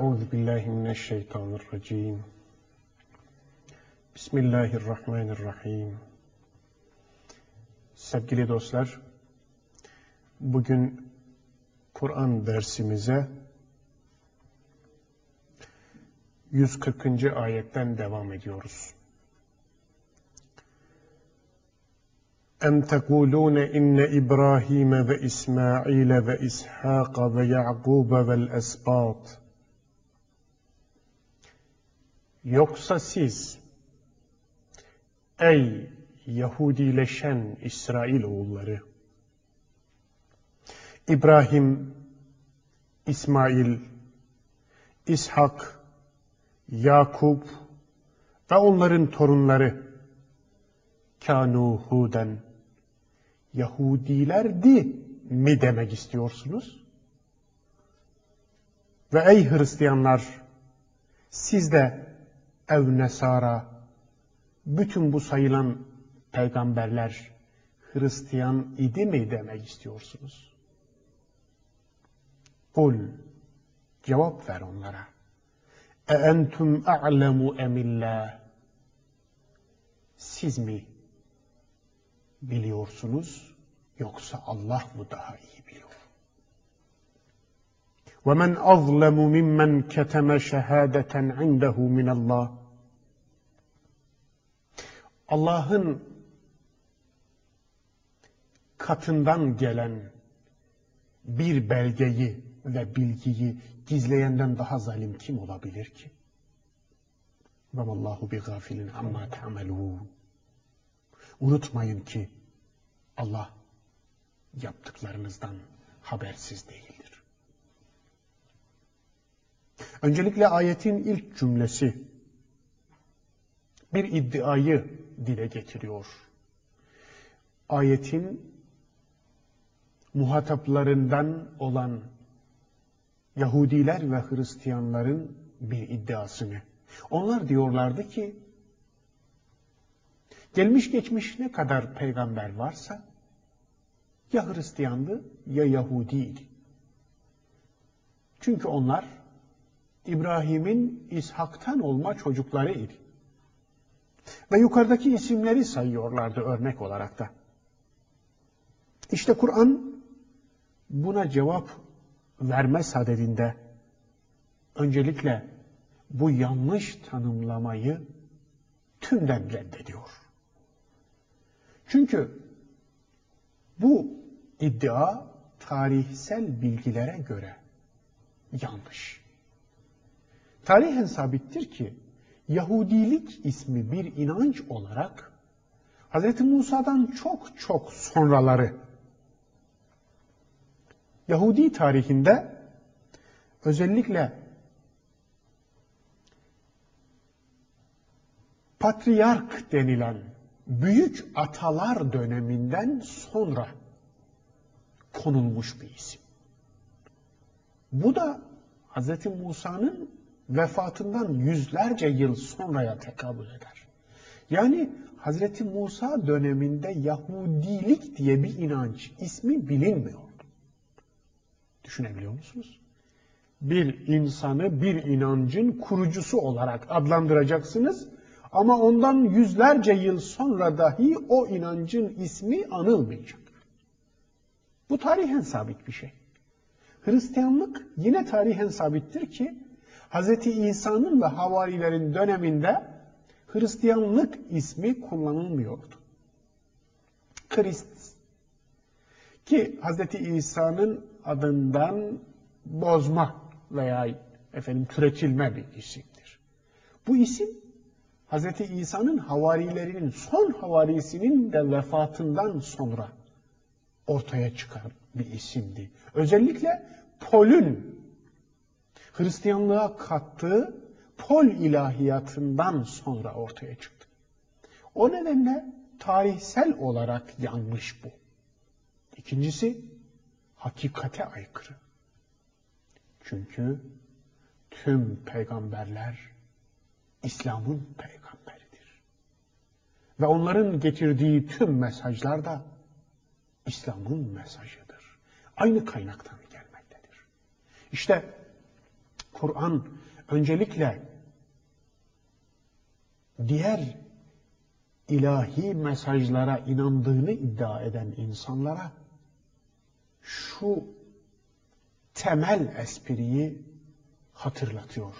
Euzu billahi mineşşeytanirracim. Bismillahirrahmanirrahim. Sevgili dostlar, bugün Kur'an dersimize 140. ayetten devam ediyoruz. أم تقولون إن إبراهيم وإسماعيل وإسحاق ويعقوب والأسباط Yoksa siz ey Yahudileşen İsrail oğulları İbrahim, İsmail, İshak, Yakup ve onların torunları kanu huden Yahudilerdi mi demek istiyorsunuz? Ve ey Hristiyanlar siz de ev nesara bütün bu sayılan peygamberler Hristiyan idi mi demek istiyorsunuz? Kul cevap ver onlara. E entum a'lemu emillah siz mi biliyorsunuz yoksa Allah mı daha iyi biliyor? وَمَنْ أَظْلَمُ مِمَّنْ كَتَمَ شَهَادَةً عِنْدَهُ مِنَ اللّٰهِ Allah'ın katından gelen bir belgeyi ve bilgiyi gizleyenden daha zalim kim olabilir ki? Allahu bi gafilin amma ta'melun. Unutmayın ki Allah yaptıklarınızdan habersiz değildir. Öncelikle ayetin ilk cümlesi bir iddiayı dile getiriyor. Ayetin muhataplarından olan Yahudiler ve Hristiyanların bir iddiasını. Onlar diyorlardı ki Gelmiş geçmiş ne kadar peygamber varsa ya Hristiyandı ya Yahudiydi. Çünkü onlar İbrahim'in İshak'tan olma çocuklarıydı. Ve yukarıdaki isimleri sayıyorlardı örnek olarak da. İşte Kur'an buna cevap verme sadedinde öncelikle bu yanlış tanımlamayı tümden reddediyor. Çünkü bu iddia tarihsel bilgilere göre yanlış. Tarihen sabittir ki Yahudilik ismi bir inanç olarak Hz. Musa'dan çok çok sonraları Yahudi tarihinde özellikle patriark denilen büyük atalar döneminden sonra konulmuş bir isim. Bu da Hz. Musa'nın vefatından yüzlerce yıl sonraya tekabül eder. Yani Hz. Musa döneminde Yahudilik diye bir inanç ismi bilinmiyordu. Düşünebiliyor musunuz? Bir insanı bir inancın kurucusu olarak adlandıracaksınız ama ondan yüzlerce yıl sonra dahi o inancın ismi anılmayacak. Bu tarihen sabit bir şey. Hristiyanlık yine tarihen sabittir ki Hz. İsa'nın ve havarilerin döneminde Hristiyanlık ismi kullanılmıyordu. Krist ki Hz. İsa'nın adından bozma veya efendim türetilme bir isimdir. Bu isim Hz. İsa'nın havarilerinin son havarisinin de vefatından sonra ortaya çıkan bir isimdi. Özellikle Pol'ün Hristiyanlığa kattığı Pol ilahiyatından sonra ortaya çıktı. O nedenle tarihsel olarak yanlış bu. İkincisi hakikate aykırı. Çünkü tüm peygamberler İslam'ın peygamberi. Ve onların getirdiği tüm mesajlar da İslam'ın mesajıdır. Aynı kaynaktan gelmektedir. İşte Kur'an öncelikle diğer ilahi mesajlara inandığını iddia eden insanlara şu temel espriyi hatırlatıyor.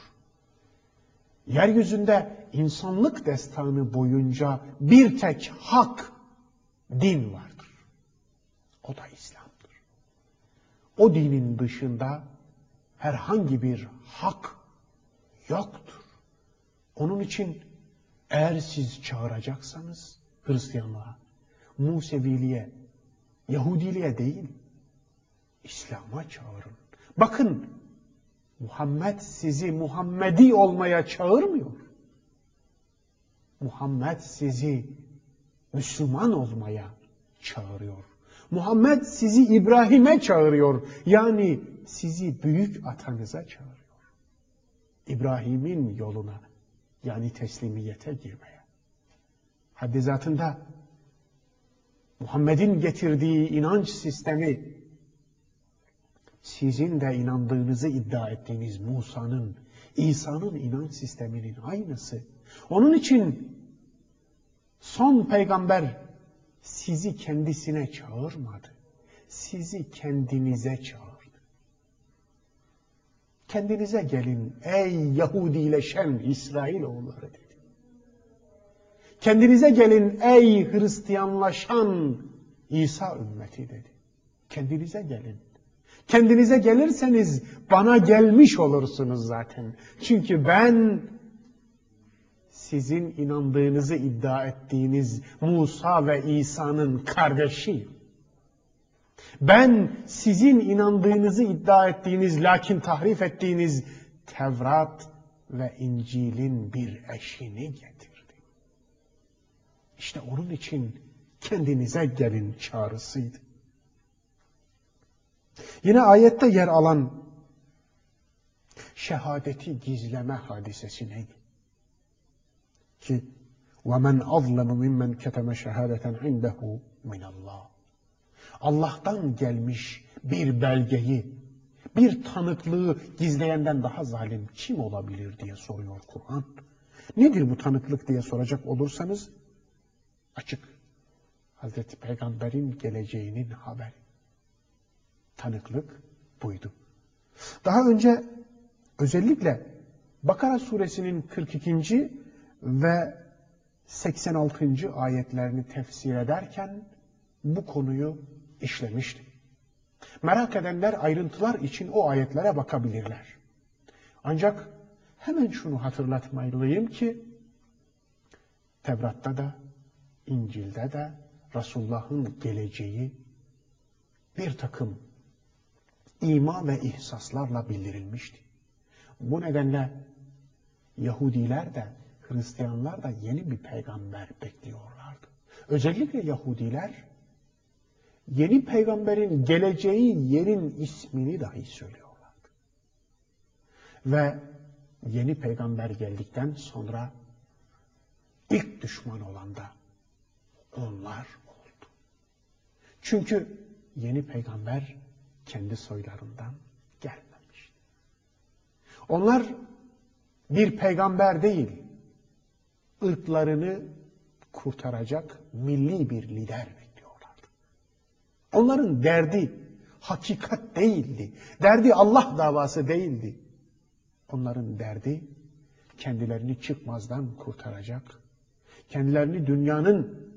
Yeryüzünde insanlık destanı boyunca bir tek hak din vardır. O da İslam'dır. O dinin dışında herhangi bir hak yoktur. Onun için eğer siz çağıracaksanız Hristiyanlığa, Museviliğe, Yahudiliğe değil, İslam'a çağırın. Bakın Muhammed sizi Muhammedi olmaya çağırmıyor. Muhammed sizi Müslüman olmaya çağırıyor. Muhammed sizi İbrahim'e çağırıyor. Yani sizi büyük atanıza çağırıyor. İbrahim'in yoluna yani teslimiyete girmeye. Haddi zatında Muhammed'in getirdiği inanç sistemi sizin de inandığınızı iddia ettiğiniz Musa'nın, İsa'nın inanç sisteminin aynısı. Onun için son peygamber sizi kendisine çağırmadı. Sizi kendinize çağırdı. Kendinize gelin ey Yahudileşen İsrailoğulları dedi. Kendinize gelin ey Hristiyanlaşan İsa ümmeti dedi. Kendinize gelin. Kendinize gelirseniz bana gelmiş olursunuz zaten. Çünkü ben sizin inandığınızı iddia ettiğiniz Musa ve İsa'nın kardeşiyim. Ben sizin inandığınızı iddia ettiğiniz lakin tahrif ettiğiniz Tevrat ve İncil'in bir eşini getirdim. İşte onun için kendinize gelin çağrısıydı. Yine ayette yer alan şehadeti gizleme hadisesi neydi? Ki وَمَنْ أَظْلَمُ مِمَّنْ كَتَمَ شَهَادَةً عِنْدَهُ مِنَ اللّٰهِ Allah'tan gelmiş bir belgeyi, bir tanıklığı gizleyenden daha zalim kim olabilir diye soruyor Kur'an. Nedir bu tanıklık diye soracak olursanız açık. Hazreti Peygamber'in geleceğinin haberi tanıklık buydu. Daha önce özellikle Bakara suresinin 42. ve 86. ayetlerini tefsir ederken bu konuyu işlemiştim. Merak edenler ayrıntılar için o ayetlere bakabilirler. Ancak hemen şunu hatırlatmalıyım ki Tevrat'ta da İncil'de de Resulullah'ın geleceği bir takım ima ve ihsaslarla bildirilmişti. Bu nedenle Yahudiler de Hristiyanlar da yeni bir peygamber bekliyorlardı. Özellikle Yahudiler yeni peygamberin geleceği yerin ismini dahi söylüyorlardı. Ve yeni peygamber geldikten sonra ilk düşman olan da onlar oldu. Çünkü yeni peygamber kendi soylarından gelmemiş. Onlar bir peygamber değil, ırklarını kurtaracak milli bir lider. Onların derdi hakikat değildi. Derdi Allah davası değildi. Onların derdi kendilerini çıkmazdan kurtaracak, kendilerini dünyanın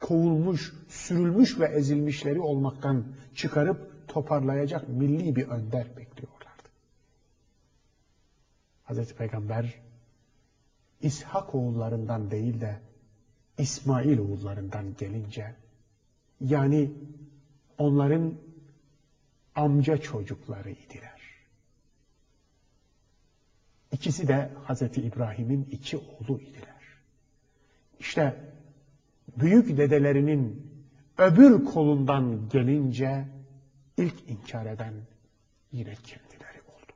kovulmuş, sürülmüş ve ezilmişleri olmaktan çıkarıp toparlayacak milli bir önder bekliyorlardı. Hazreti Peygamber İshak oğullarından değil de İsmail oğullarından gelince yani onların amca çocukları idiler. İkisi de Hazreti İbrahim'in iki oğlu idiler. İşte büyük dedelerinin öbür kolundan gelince ilk inkar eden yine kendileri oldu.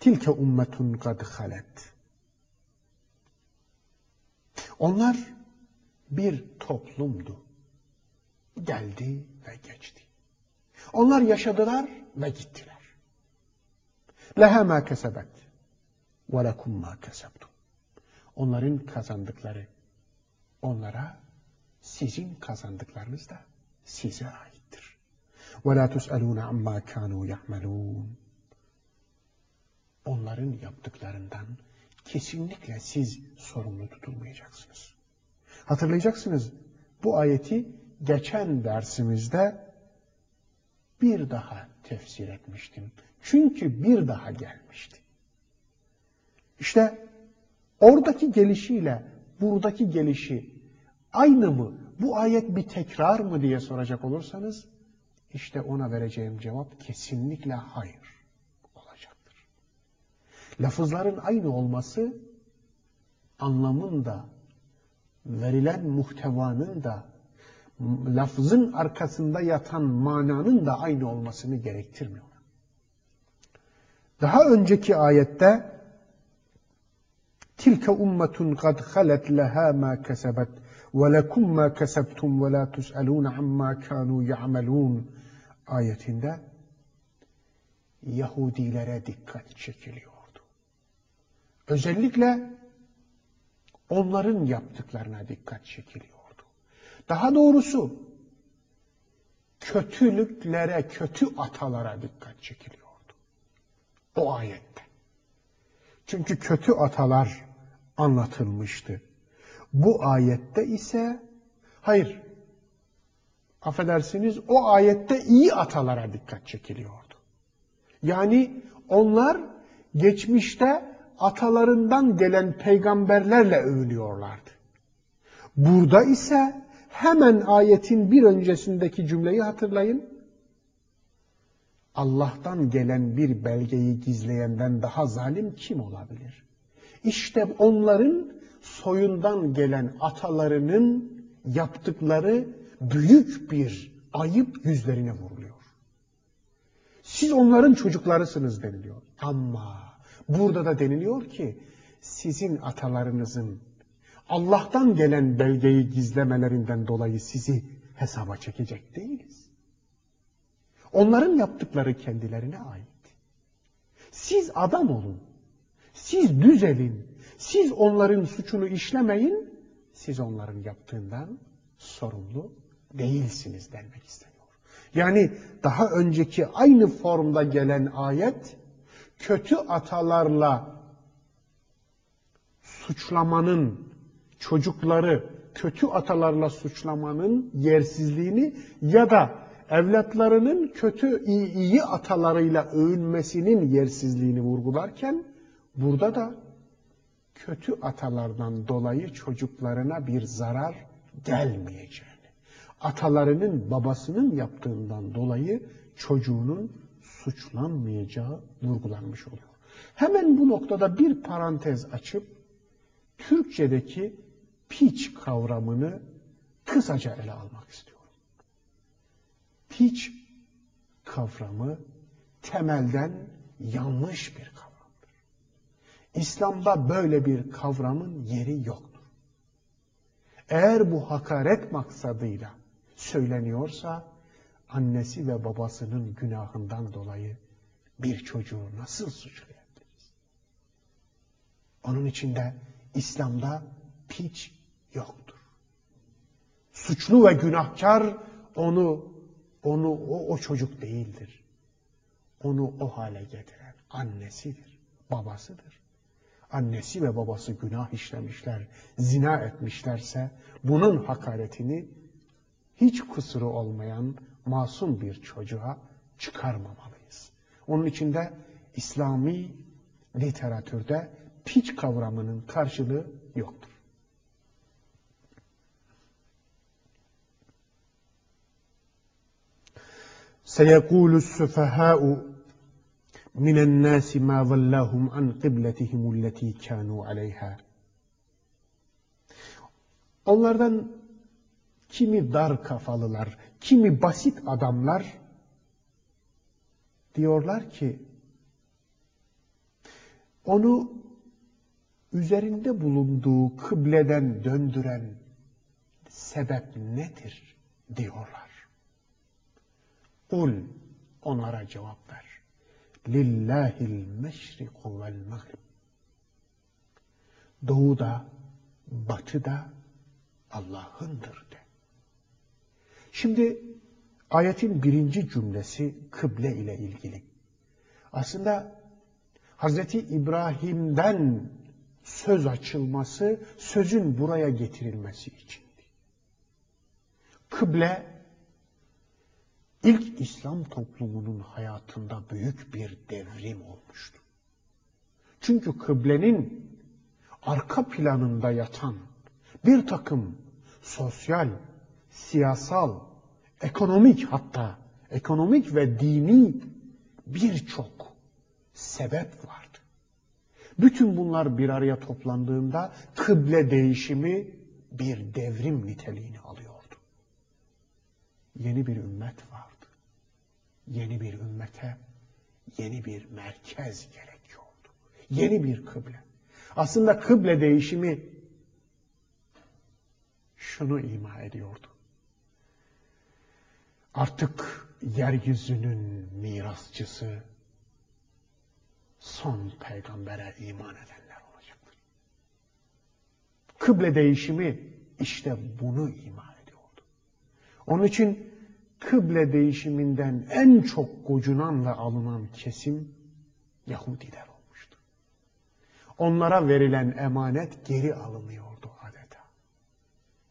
Tilke ummetun kad halet. Onlar bir toplumdu. Geldi ve geçti. Onlar yaşadılar ve gittiler. Leha ma kesebet ve lekum ma kesebtum. Onların kazandıkları onlara sizin kazandıklarınız da size aittir. Ve la tus'alûne amma kânû ya'melûn. Onların yaptıklarından kesinlikle siz sorumlu tutulmayacaksınız. Hatırlayacaksınız bu ayeti geçen dersimizde bir daha tefsir etmiştim. Çünkü bir daha gelmişti. İşte oradaki gelişiyle buradaki gelişi aynı mı? Bu ayet bir tekrar mı diye soracak olursanız işte ona vereceğim cevap kesinlikle hayır olacaktır. Lafızların aynı olması anlamın da verilen muhtevanın da lafzın arkasında yatan mananın da aynı olmasını gerektirmiyor. Daha önceki ayette tilke ummetun kad halet leha ma kesebet ve lekum ma kesebtum ve la tus'alun amma kanu ya'melun ayetinde Yahudilere dikkat çekiliyordu. Özellikle onların yaptıklarına dikkat çekiliyordu. Daha doğrusu kötülüklere, kötü atalara dikkat çekiliyordu. O ayette. Çünkü kötü atalar anlatılmıştı. Bu ayette ise hayır affedersiniz o ayette iyi atalara dikkat çekiliyordu. Yani onlar geçmişte atalarından gelen peygamberlerle övülüyorlardı. Burada ise hemen ayetin bir öncesindeki cümleyi hatırlayın. Allah'tan gelen bir belgeyi gizleyenden daha zalim kim olabilir? İşte onların soyundan gelen atalarının yaptıkları büyük bir ayıp yüzlerine vuruluyor. Siz onların çocuklarısınız deniliyor. Ama burada da deniliyor ki sizin atalarınızın Allah'tan gelen belgeyi gizlemelerinden dolayı sizi hesaba çekecek değiliz. Onların yaptıkları kendilerine ait. Siz adam olun. Siz düzelin. Siz onların suçunu işlemeyin. Siz onların yaptığından sorumlu değilsiniz denmek isteniyor. Yani daha önceki aynı formda gelen ayet kötü atalarla suçlamanın çocukları kötü atalarla suçlamanın yersizliğini ya da evlatlarının kötü iyi, iyi atalarıyla övünmesinin yersizliğini vurgularken burada da kötü atalardan dolayı çocuklarına bir zarar gelmeyeceğini, atalarının babasının yaptığından dolayı çocuğunun suçlanmayacağı vurgulanmış oluyor. Hemen bu noktada bir parantez açıp Türkçedeki piç kavramını kısaca ele almak istiyorum. Piç kavramı temelden yanlış bir kavramdır. İslam'da böyle bir kavramın yeri yoktur. Eğer bu hakaret maksadıyla söyleniyorsa annesi ve babasının günahından dolayı bir çocuğu nasıl suçlayabiliriz? Onun içinde İslam'da piç yoktur. Suçlu ve günahkar onu onu o, o çocuk değildir. Onu o hale getiren annesidir, babasıdır. Annesi ve babası günah işlemişler, zina etmişlerse bunun hakaretini hiç kusuru olmayan masum bir çocuğa çıkarmamalıyız. Onun içinde İslami literatürde piç kavramının karşılığı yoktur. سيقول السفهاء من الناس ما ظلهم عن قبلتهم التي كانوا عليها Onlardan kimi dar kafalılar, kimi basit adamlar diyorlar ki onu üzerinde bulunduğu kıbleden döndüren sebep nedir diyorlar. Kul onlara cevap ver. Lillahil meşriku vel mağrib. Doğu da, batı da Allah'ındır de. Şimdi ayetin birinci cümlesi kıble ile ilgili. Aslında Hazreti İbrahim'den söz açılması, sözün buraya getirilmesi içindi. Kıble, ilk İslam toplumunun hayatında büyük bir devrim olmuştu. Çünkü kıblenin arka planında yatan bir takım sosyal, siyasal, ekonomik hatta ekonomik ve dini birçok sebep vardı. Bütün bunlar bir araya toplandığında kıble değişimi bir devrim niteliğini alıyordu. Yeni bir ümmet vardı. Yeni bir ümmete yeni bir merkez gerekiyordu. Yeni bir kıble. Aslında kıble değişimi şunu ima ediyordu. Artık yeryüzünün mirasçısı son peygambere iman edenler olacaktır. Kıble değişimi işte bunu ima ediyordu. Onun için kıble değişiminden en çok gocunan ve alınan kesim Yahudiler olmuştu. Onlara verilen emanet geri alınıyordu adeta.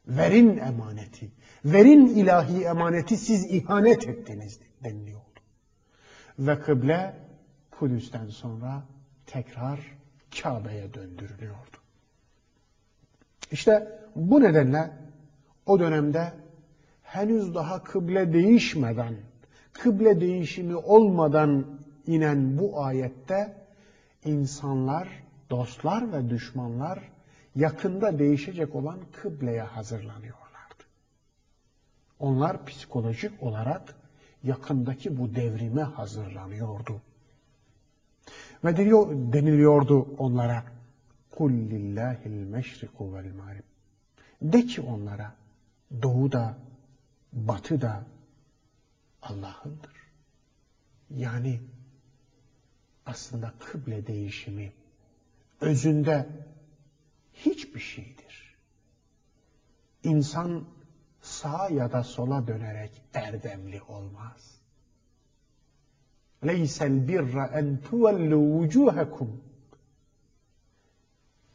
Verin emaneti, verin ilahi emaneti siz ihanet ettiniz deniliyordu. Ve kıble Kudüs'ten sonra tekrar Kabe'ye döndürülüyordu. İşte bu nedenle o dönemde henüz daha kıble değişmeden, kıble değişimi olmadan inen bu ayette insanlar, dostlar ve düşmanlar yakında değişecek olan kıbleye hazırlanıyorlardı. Onlar psikolojik olarak yakındaki bu devrime hazırlanıyordu. Ve diyor, deniliyordu onlara kul lillahil meşriku vel mağrib. De ki onlara doğu da batı da Allah'ındır. Yani aslında kıble değişimi özünde hiçbir şeydir. İnsan sağa ya da sola dönerek erdemli olmaz. Leysel birra en tuvellu vucuhakum.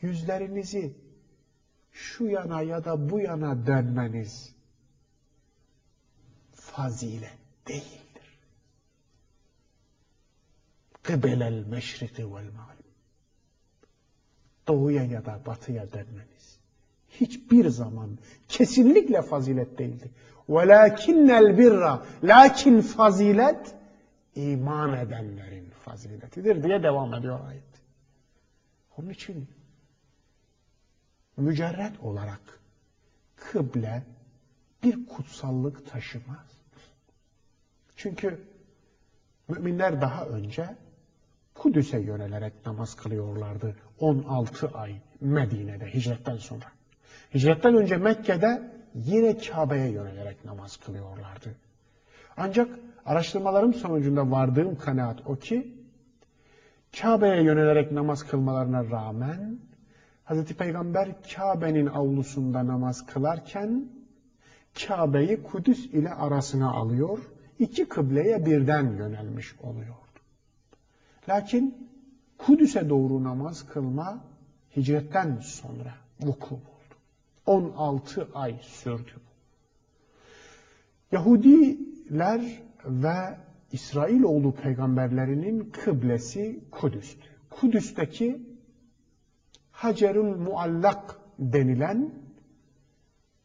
Yüzlerinizi şu yana ya da bu yana dönmeniz fazilet değildir. Kıbelel meşriki vel mağrib. Doğuya ya da batıya dönmeniz hiçbir zaman kesinlikle fazilet değildir. Velakinnel birra lakin fazilet iman edenlerin faziletidir diye devam ediyor ayet. Onun için mücerret olarak kıble bir kutsallık taşımaz. Çünkü müminler daha önce Kudüs'e yönelerek namaz kılıyorlardı 16 ay Medine'de hicretten sonra. Hicretten önce Mekke'de yine Kabe'ye yönelerek namaz kılıyorlardı. Ancak araştırmalarım sonucunda vardığım kanaat o ki Kabe'ye yönelerek namaz kılmalarına rağmen Hz. Peygamber Kabe'nin avlusunda namaz kılarken Kabe'yi Kudüs ile arasına alıyor, iki kıbleye birden yönelmiş oluyordu. Lakin Kudüs'e doğru namaz kılma hicretten sonra vuku buldu. 16 ay sürdü. Yahudiler ve İsrailoğlu peygamberlerinin kıblesi Kudüs'tü. Kudüs'teki Hacerül Muallak denilen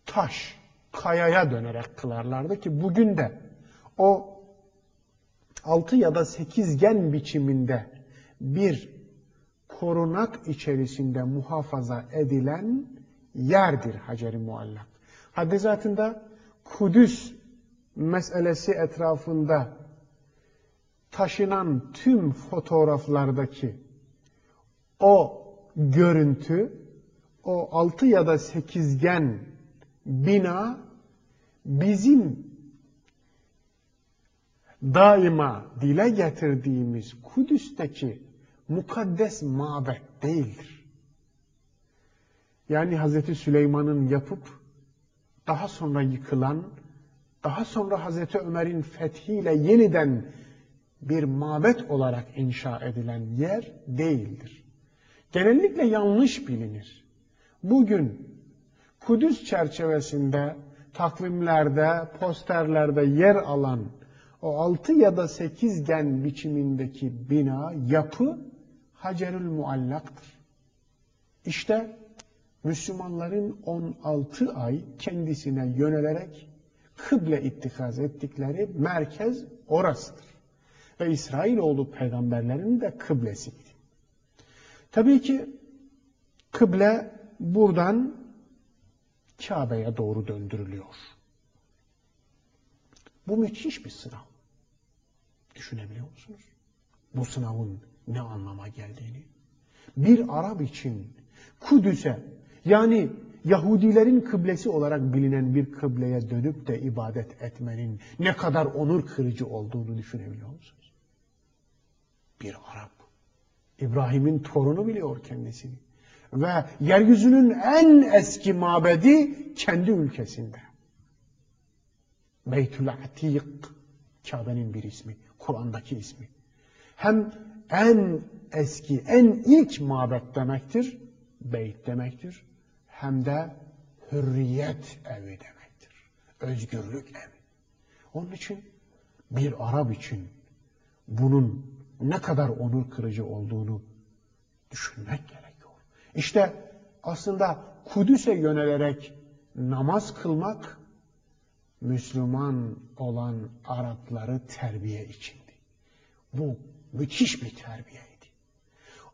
taş, kayaya dönerek kılarlardı ki bugün de o altı ya da sekizgen biçiminde bir korunak içerisinde muhafaza edilen yerdir Hacer-i Muallak. Haddi zatında Kudüs meselesi etrafında taşınan tüm fotoğraflardaki o görüntü, o altı ya da sekizgen bina bizim daima dile getirdiğimiz Kudüs'teki mukaddes mabet değildir. Yani Hazreti Süleyman'ın yapıp daha sonra yıkılan, daha sonra Hazreti Ömer'in fethiyle yeniden bir mabet olarak inşa edilen yer değildir. Genellikle yanlış bilinir. Bugün Kudüs çerçevesinde takvimlerde, posterlerde yer alan o altı ya da sekiz gen biçimindeki bina, yapı Hacerül Muallak'tır. İşte Müslümanların 16 ay kendisine yönelerek kıble ittikaz ettikleri merkez orasıdır. Ve İsrailoğlu peygamberlerin de kıblesiydi. Tabii ki kıble buradan Kabe'ye doğru döndürülüyor. Bu müthiş bir sınav. Düşünebiliyor musunuz? Bu sınavın ne anlama geldiğini. Bir Arap için Kudüs'e yani Yahudilerin kıblesi olarak bilinen bir kıbleye dönüp de ibadet etmenin ne kadar onur kırıcı olduğunu düşünebiliyor musunuz? Bir Arap. İbrahim'in torunu biliyor kendisini. Ve yeryüzünün en eski mabedi kendi ülkesinde. Beytül Atik, Kabe'nin bir ismi, Kur'an'daki ismi. Hem en eski, en ilk mabet demektir, beyt demektir. Hem de hürriyet evi demektir. Özgürlük evi. Onun için bir Arap için bunun ne kadar onur kırıcı olduğunu düşünmek gerekiyor. İşte aslında Kudüs'e yönelerek namaz kılmak Müslüman olan Arapları terbiye içindi. Bu müthiş bir terbiyeydi.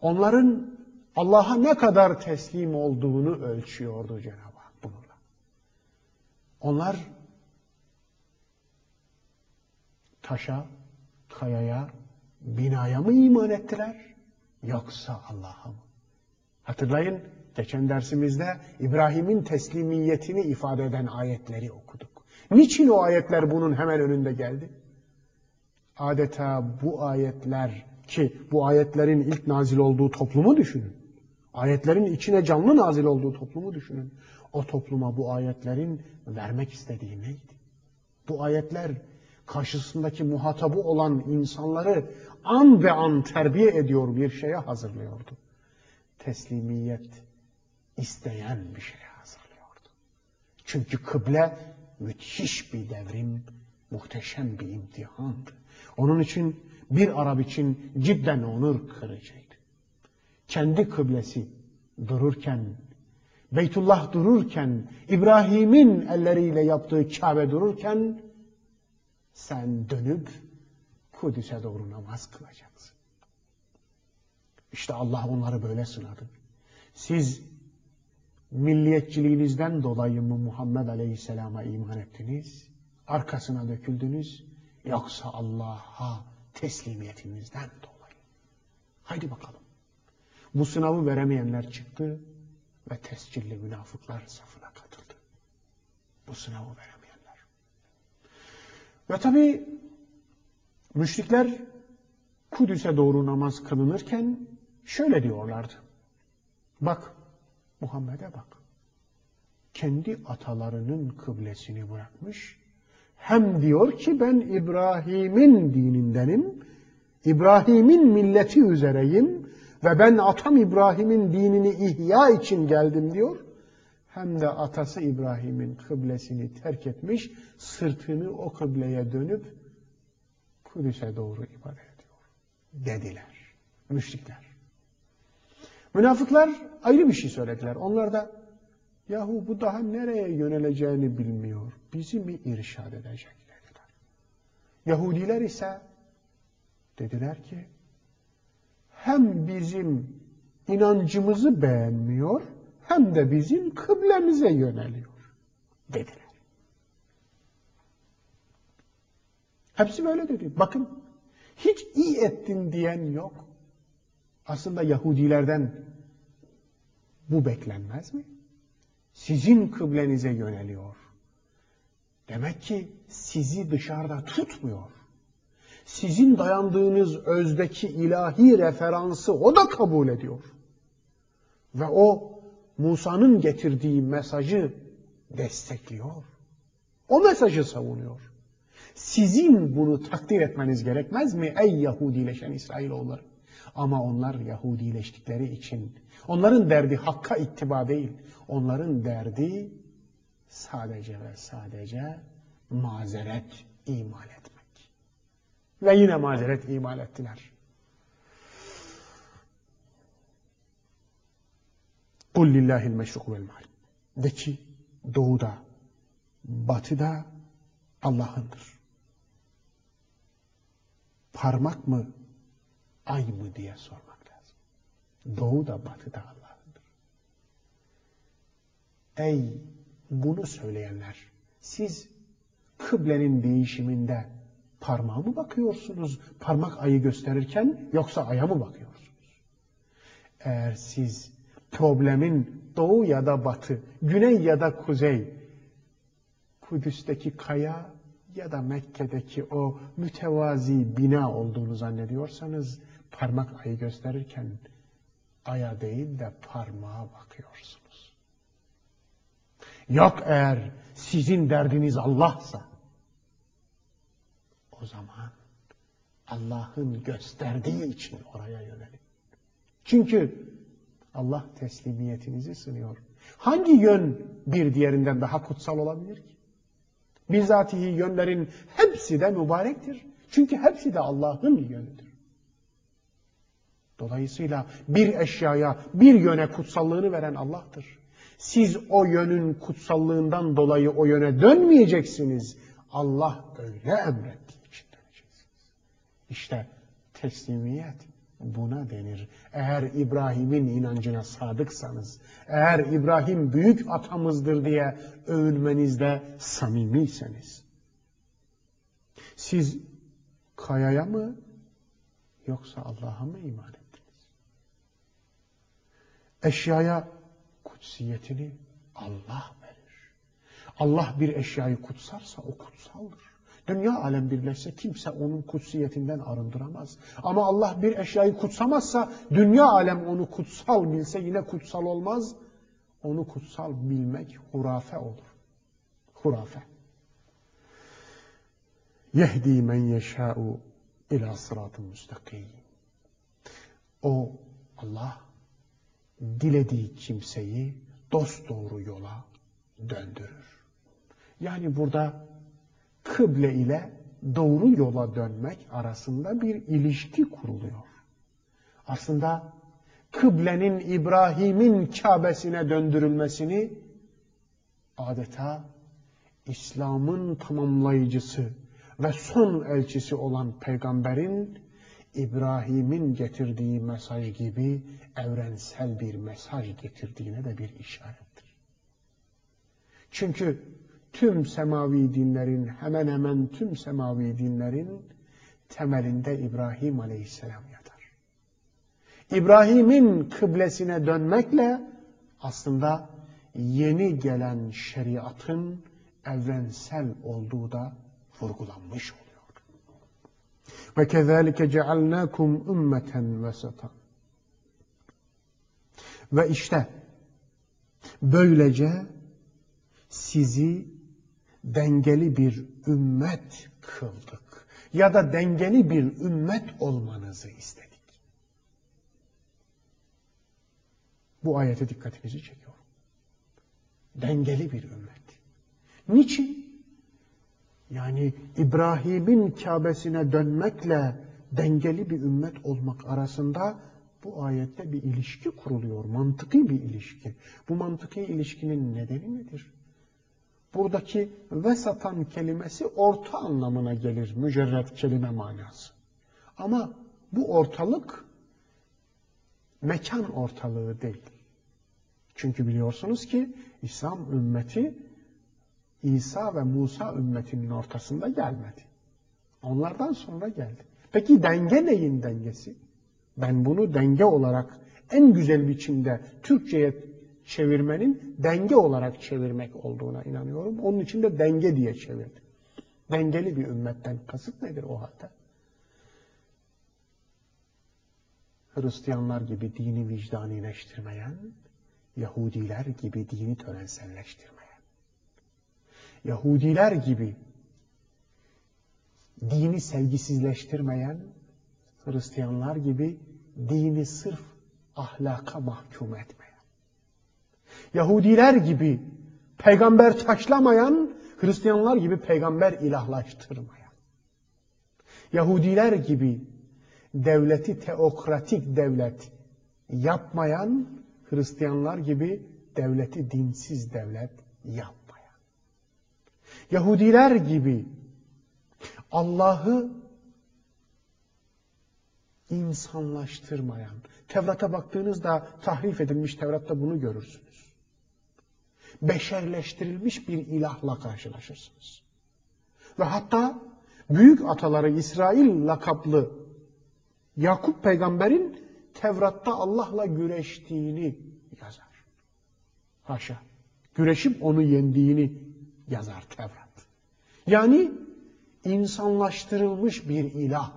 Onların Allah'a ne kadar teslim olduğunu ölçüyordu Cenab-ı Hak bununla. Onlar taşa, kayaya, binaya mı iman ettiler yoksa Allah'a mı? Hatırlayın geçen dersimizde İbrahim'in teslimiyetini ifade eden ayetleri okuduk. Niçin o ayetler bunun hemen önünde geldi? Adeta bu ayetler ki bu ayetlerin ilk nazil olduğu toplumu düşünün. Ayetlerin içine canlı nazil olduğu toplumu düşünün. O topluma bu ayetlerin vermek istediği neydi? Bu ayetler karşısındaki muhatabı olan insanları an be an terbiye ediyor bir şeye hazırlıyordu. Teslimiyet isteyen bir şeye hazırlıyordu. Çünkü kıble müthiş bir devrim, muhteşem bir imtihandı. Onun için bir Arap için cidden onur kırıcıydı. Kendi kıblesi dururken, Beytullah dururken, İbrahim'in elleriyle yaptığı Kabe dururken, sen dönüp Kudüs'e doğru namaz kılacaksın. İşte Allah onları böyle sınadı. Siz milliyetçiliğinizden dolayı mı Muhammed Aleyhisselam'a iman ettiniz? Arkasına döküldünüz? Yoksa Allah'a teslimiyetimizden dolayı. Haydi bakalım. Bu sınavı veremeyenler çıktı ve tescilli münafıklar safına katıldı. Bu sınavı veremeyenler. Ve tabi müşrikler Kudüs'e doğru namaz kılınırken şöyle diyorlardı. Bak Muhammed'e bak. Kendi atalarının kıblesini bırakmış, hem diyor ki ben İbrahim'in dinindenim, İbrahim'in milleti üzereyim ve ben atam İbrahim'in dinini ihya için geldim diyor. Hem de atası İbrahim'in kıblesini terk etmiş, sırtını o kıbleye dönüp Kudüs'e doğru ibadet ediyor. Dediler. Müşrikler. Münafıklar ayrı bir şey söylediler. Onlar da Yahu bu daha nereye yöneleceğini bilmiyor. Bizi mi irşad edecek dediler. Yahudiler ise dediler ki hem bizim inancımızı beğenmiyor hem de bizim kıblemize yöneliyor dediler. Hepsi böyle dedi. Bakın hiç iyi ettin diyen yok. Aslında Yahudilerden bu beklenmez mi? sizin kıblenize yöneliyor. Demek ki sizi dışarıda tutmuyor. Sizin dayandığınız özdeki ilahi referansı o da kabul ediyor. Ve o Musa'nın getirdiği mesajı destekliyor. O mesajı savunuyor. Sizin bunu takdir etmeniz gerekmez mi ey Yahudileşen İsrailoğulları? Ama onlar Yahudileştikleri için onların derdi hakka ittiba değil. Onların derdi sadece ve sadece mazeret imal etmek. Ve yine mazeret imal ettiler. Lillahil meşruk vel mağrib. De ki doğuda, batıda Allah'ındır. Parmak mı, ay mı diye sormak lazım. Doğu da batı da Allah'ındır. Ey bunu söyleyenler, siz kıblenin değişiminde parmağa mı bakıyorsunuz? Parmak ayı gösterirken yoksa aya mı bakıyorsunuz? Eğer siz problemin doğu ya da batı, güney ya da kuzey, Kudüs'teki kaya ya da Mekke'deki o mütevazi bina olduğunu zannediyorsanız parmak ayı gösterirken aya değil de parmağa bakıyorsunuz. Yok eğer sizin derdiniz Allah'sa o zaman Allah'ın gösterdiği için oraya yönelin. Çünkü Allah teslimiyetinizi sınıyor. Hangi yön bir diğerinden daha kutsal olabilir ki? Bizatihi yönlerin hepsi de mübarektir. Çünkü hepsi de Allah'ın yönüdür. Dolayısıyla bir eşyaya, bir yöne kutsallığını veren Allah'tır. Siz o yönün kutsallığından dolayı o yöne dönmeyeceksiniz. Allah öyle emrettiği için döneceksiniz. İşte teslimiyet buna denir. Eğer İbrahim'in inancına sadıksanız, eğer İbrahim büyük atamızdır diye övünmenizde samimiyseniz. Siz kayaya mı yoksa Allah'a mı iman? Eşyaya kutsiyetini Allah verir. Allah bir eşyayı kutsarsa o kutsaldır. Dünya alem birleşse kimse onun kutsiyetinden arındıramaz. Ama Allah bir eşyayı kutsamazsa dünya alem onu kutsal bilse yine kutsal olmaz. Onu kutsal bilmek hurafe olur. Hurafe. Yehdi men yeşâ'u ila sıratı müstakim. O Allah dilediği kimseyi dost doğru yola döndürür. Yani burada kıble ile doğru yola dönmek arasında bir ilişki kuruluyor. Aslında kıblenin İbrahim'in Kabe'sine döndürülmesini adeta İslam'ın tamamlayıcısı ve son elçisi olan peygamberin İbrahim'in getirdiği mesaj gibi evrensel bir mesaj getirdiğine de bir işarettir. Çünkü tüm semavi dinlerin, hemen hemen tüm semavi dinlerin temelinde İbrahim Aleyhisselam yatar. İbrahim'in kıblesine dönmekle aslında yeni gelen şeriatın evrensel olduğu da vurgulanmış oluyor. Kezalike cealnakum ümmeten vesata. Ve işte böylece sizi dengeli bir ümmet kıldık. Ya da dengeli bir ümmet olmanızı istedik. Bu ayete dikkatinizi çekiyorum. Dengeli bir ümmet. Niçin? Yani İbrahim'in Kabe'sine dönmekle dengeli bir ümmet olmak arasında bu ayette bir ilişki kuruluyor. Mantıki bir ilişki. Bu mantıki ilişkinin nedeni nedir? buradaki vesatan kelimesi orta anlamına gelir mücerret kelime manası. Ama bu ortalık mekan ortalığı değil. Çünkü biliyorsunuz ki İslam ümmeti İsa ve Musa ümmetinin ortasında gelmedi. Onlardan sonra geldi. Peki denge neyin dengesi? Ben bunu denge olarak en güzel biçimde Türkçe'ye çevirmenin denge olarak çevirmek olduğuna inanıyorum. Onun için de denge diye çevirdim. Dengeli bir ümmetten kasıt nedir o halde? Hristiyanlar gibi dini vicdanileştirmeyen, Yahudiler gibi dini törenselleştirmeyen. Yahudiler gibi dini sevgisizleştirmeyen, Hristiyanlar gibi dini sırf ahlaka mahkum etmeyen, Yahudiler gibi peygamber taşlamayan, Hristiyanlar gibi peygamber ilahlaştırmayan, Yahudiler gibi devleti teokratik devlet yapmayan, Hristiyanlar gibi devleti dinsiz devlet yapmayan, Yahudiler gibi Allah'ı insanlaştırmayan, Tevrat'a baktığınızda tahrif edilmiş Tevrat'ta bunu görürsünüz. Beşerleştirilmiş bir ilahla karşılaşırsınız. Ve hatta büyük ataları İsrail lakaplı Yakup peygamberin Tevrat'ta Allah'la güreştiğini yazar. Haşa. Güreşip onu yendiğini yazar Tevrat. Yani insanlaştırılmış bir ilah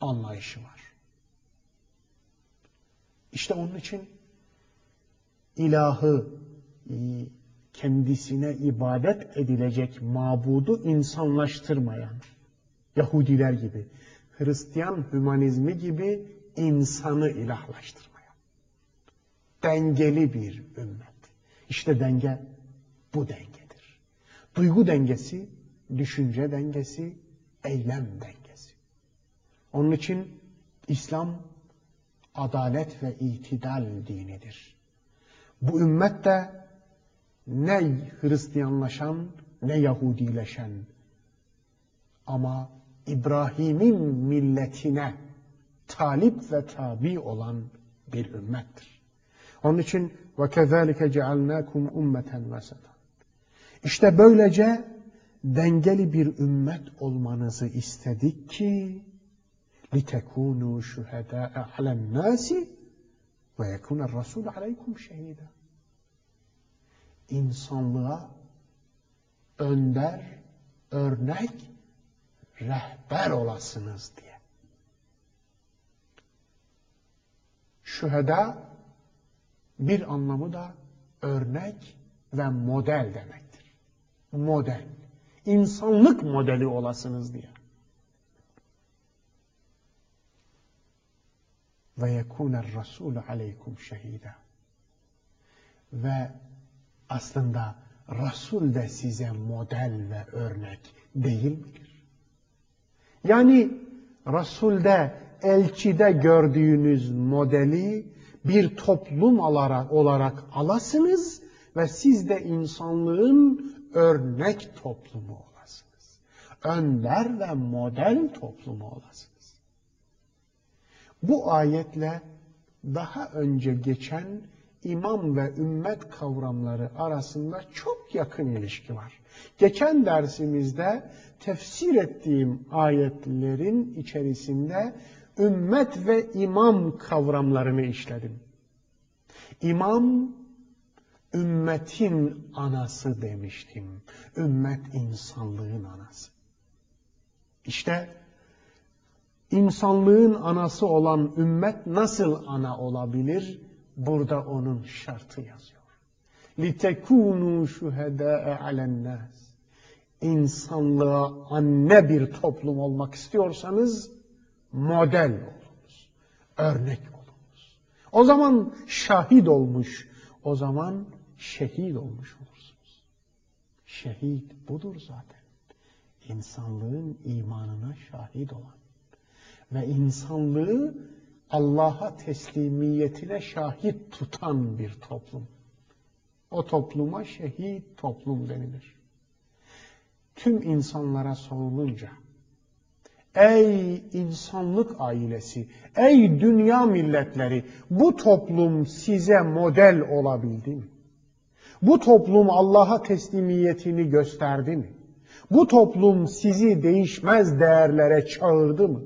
anlayışı var. İşte onun için ilahı kendisine ibadet edilecek mabudu insanlaştırmayan Yahudiler gibi, Hristiyan hümanizmi gibi insanı ilahlaştırmayan dengeli bir ümmet. İşte denge bu dengedir. Duygu dengesi, düşünce dengesi, eylem dengesi. Onun için İslam adalet ve itidal dinidir. Bu ümmet de ne Hristiyanlaşan ne Yahudileşen ama İbrahim'in milletine talip ve tabi olan bir ümmettir. Onun için ve kezalike cealnakum ummeten vesata. İşte böylece dengeli bir ümmet olmanızı istedik ki لِتَكُونُوا شُهَدَاءَ عَلَى النَّاسِ وَيَكُونَ الرَّسُولُ عَلَيْكُمْ شَهِيدًا İnsanlığa önder, örnek, rehber olasınız diye. Şüheda bir anlamı da örnek ve model demektir. Model. İnsanlık modeli olasınız diye. ve yekûner rasûlü aleykum şehîdâ. Ve aslında Resul de size model ve örnek değil midir? Yani Resul'de, elçide gördüğünüz modeli bir toplum olarak, olarak alasınız ve siz de insanlığın örnek toplumu olasınız. Önder ve model toplumu olasınız. Bu ayetle daha önce geçen imam ve ümmet kavramları arasında çok yakın ilişki var. Geçen dersimizde tefsir ettiğim ayetlerin içerisinde ümmet ve imam kavramlarını işledim. İmam ümmetin anası demiştim. Ümmet insanlığın anası. İşte insanlığın anası olan ümmet nasıl ana olabilir? Burada onun şartı yazıyor. لِتَكُونُوا شُهَدَاءَ عَلَى النَّاسِ İnsanlığa anne bir toplum olmak istiyorsanız model olunuz, örnek olunuz. O zaman şahit olmuş, o zaman şehit olmuş olursunuz. Şehit budur zaten. İnsanlığın imanına şahit olan ve insanlığı Allah'a teslimiyetine şahit tutan bir toplum. O topluma şehit toplum denilir. Tüm insanlara sorulunca, ey insanlık ailesi, ey dünya milletleri, bu toplum size model olabildi mi? Bu toplum Allah'a teslimiyetini gösterdi mi? Bu toplum sizi değişmez değerlere çağırdı mı?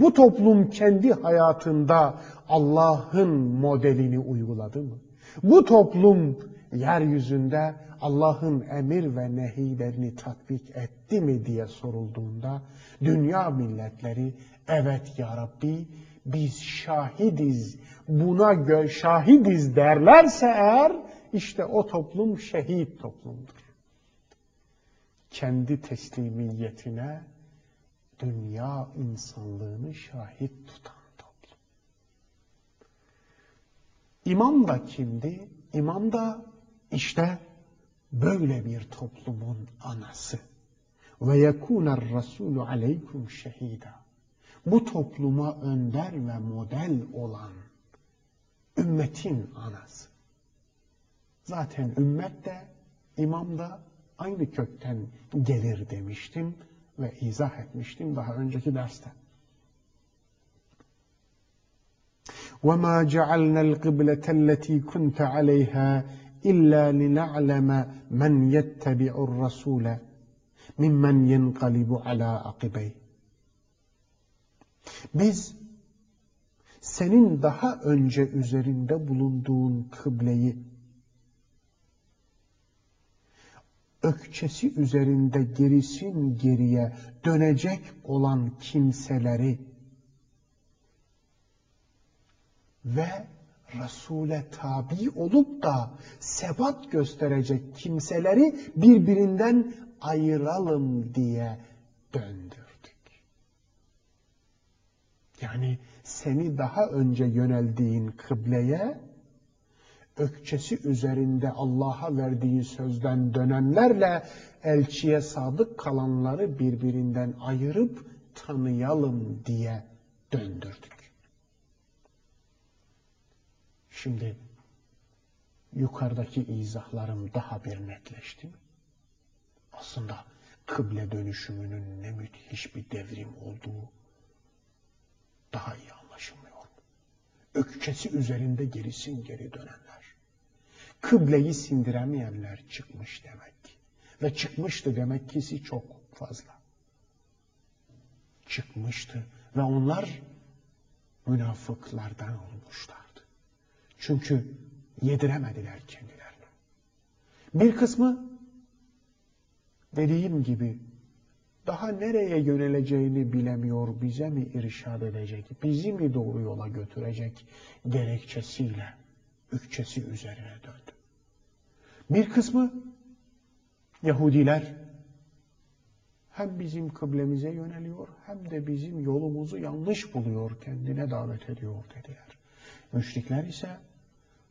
Bu toplum kendi hayatında Allah'ın modelini uyguladı mı? Bu toplum yeryüzünde Allah'ın emir ve nehilerini tatbik etti mi diye sorulduğunda dünya milletleri evet ya Rabbi biz şahidiz buna gö şahidiz derlerse eğer işte o toplum şehit toplumdur. Kendi teslimiyetine dünya insanlığını şahit tutan toplum. İmam da kimdi? İmam da işte böyle bir toplumun anası. Ve yekuner rasulü aleykum şehida. Bu topluma önder ve model olan ümmetin anası. Zaten ümmet de imam da aynı kökten gelir demiştim ve izah etmiştim daha önceki derste. وَمَا جَعَلْنَا الْقِبْلَةَ الَّتِي كُنْتَ عَلَيْهَا إِلَّا لِنَعْلَمَ مَنْ يَتَّبِعُ الرَّسُولَ مِمَّنْ يَنْقَلِبُ عَلَى عَقِبَيْهِ Biz senin daha önce üzerinde bulunduğun kıbleyi ökçesi üzerinde gerisin geriye dönecek olan kimseleri ve Resul'e tabi olup da sebat gösterecek kimseleri birbirinden ayıralım diye döndürdük. Yani seni daha önce yöneldiğin kıbleye ökçesi üzerinde Allah'a verdiği sözden dönenlerle elçiye sadık kalanları birbirinden ayırıp tanıyalım diye döndürdük. Şimdi yukarıdaki izahlarım daha bir netleşti? Aslında kıble dönüşümünün ne müthiş bir devrim olduğu daha iyi anlaşılmıyor. Ökçesi üzerinde gerisin geri dönenler kıbleyi sindiremeyenler çıkmış demek. Ve çıkmıştı demek kisi çok fazla. Çıkmıştı ve onlar münafıklardan olmuşlardı. Çünkü yediremediler kendilerine. Bir kısmı dediğim gibi daha nereye yöneleceğini bilemiyor, bize mi irşad edecek, bizi mi doğru yola götürecek gerekçesiyle ükçesi üzerine döndü. Bir kısmı Yahudiler hem bizim kıblemize yöneliyor hem de bizim yolumuzu yanlış buluyor, kendine davet ediyor dediler. Müşrikler ise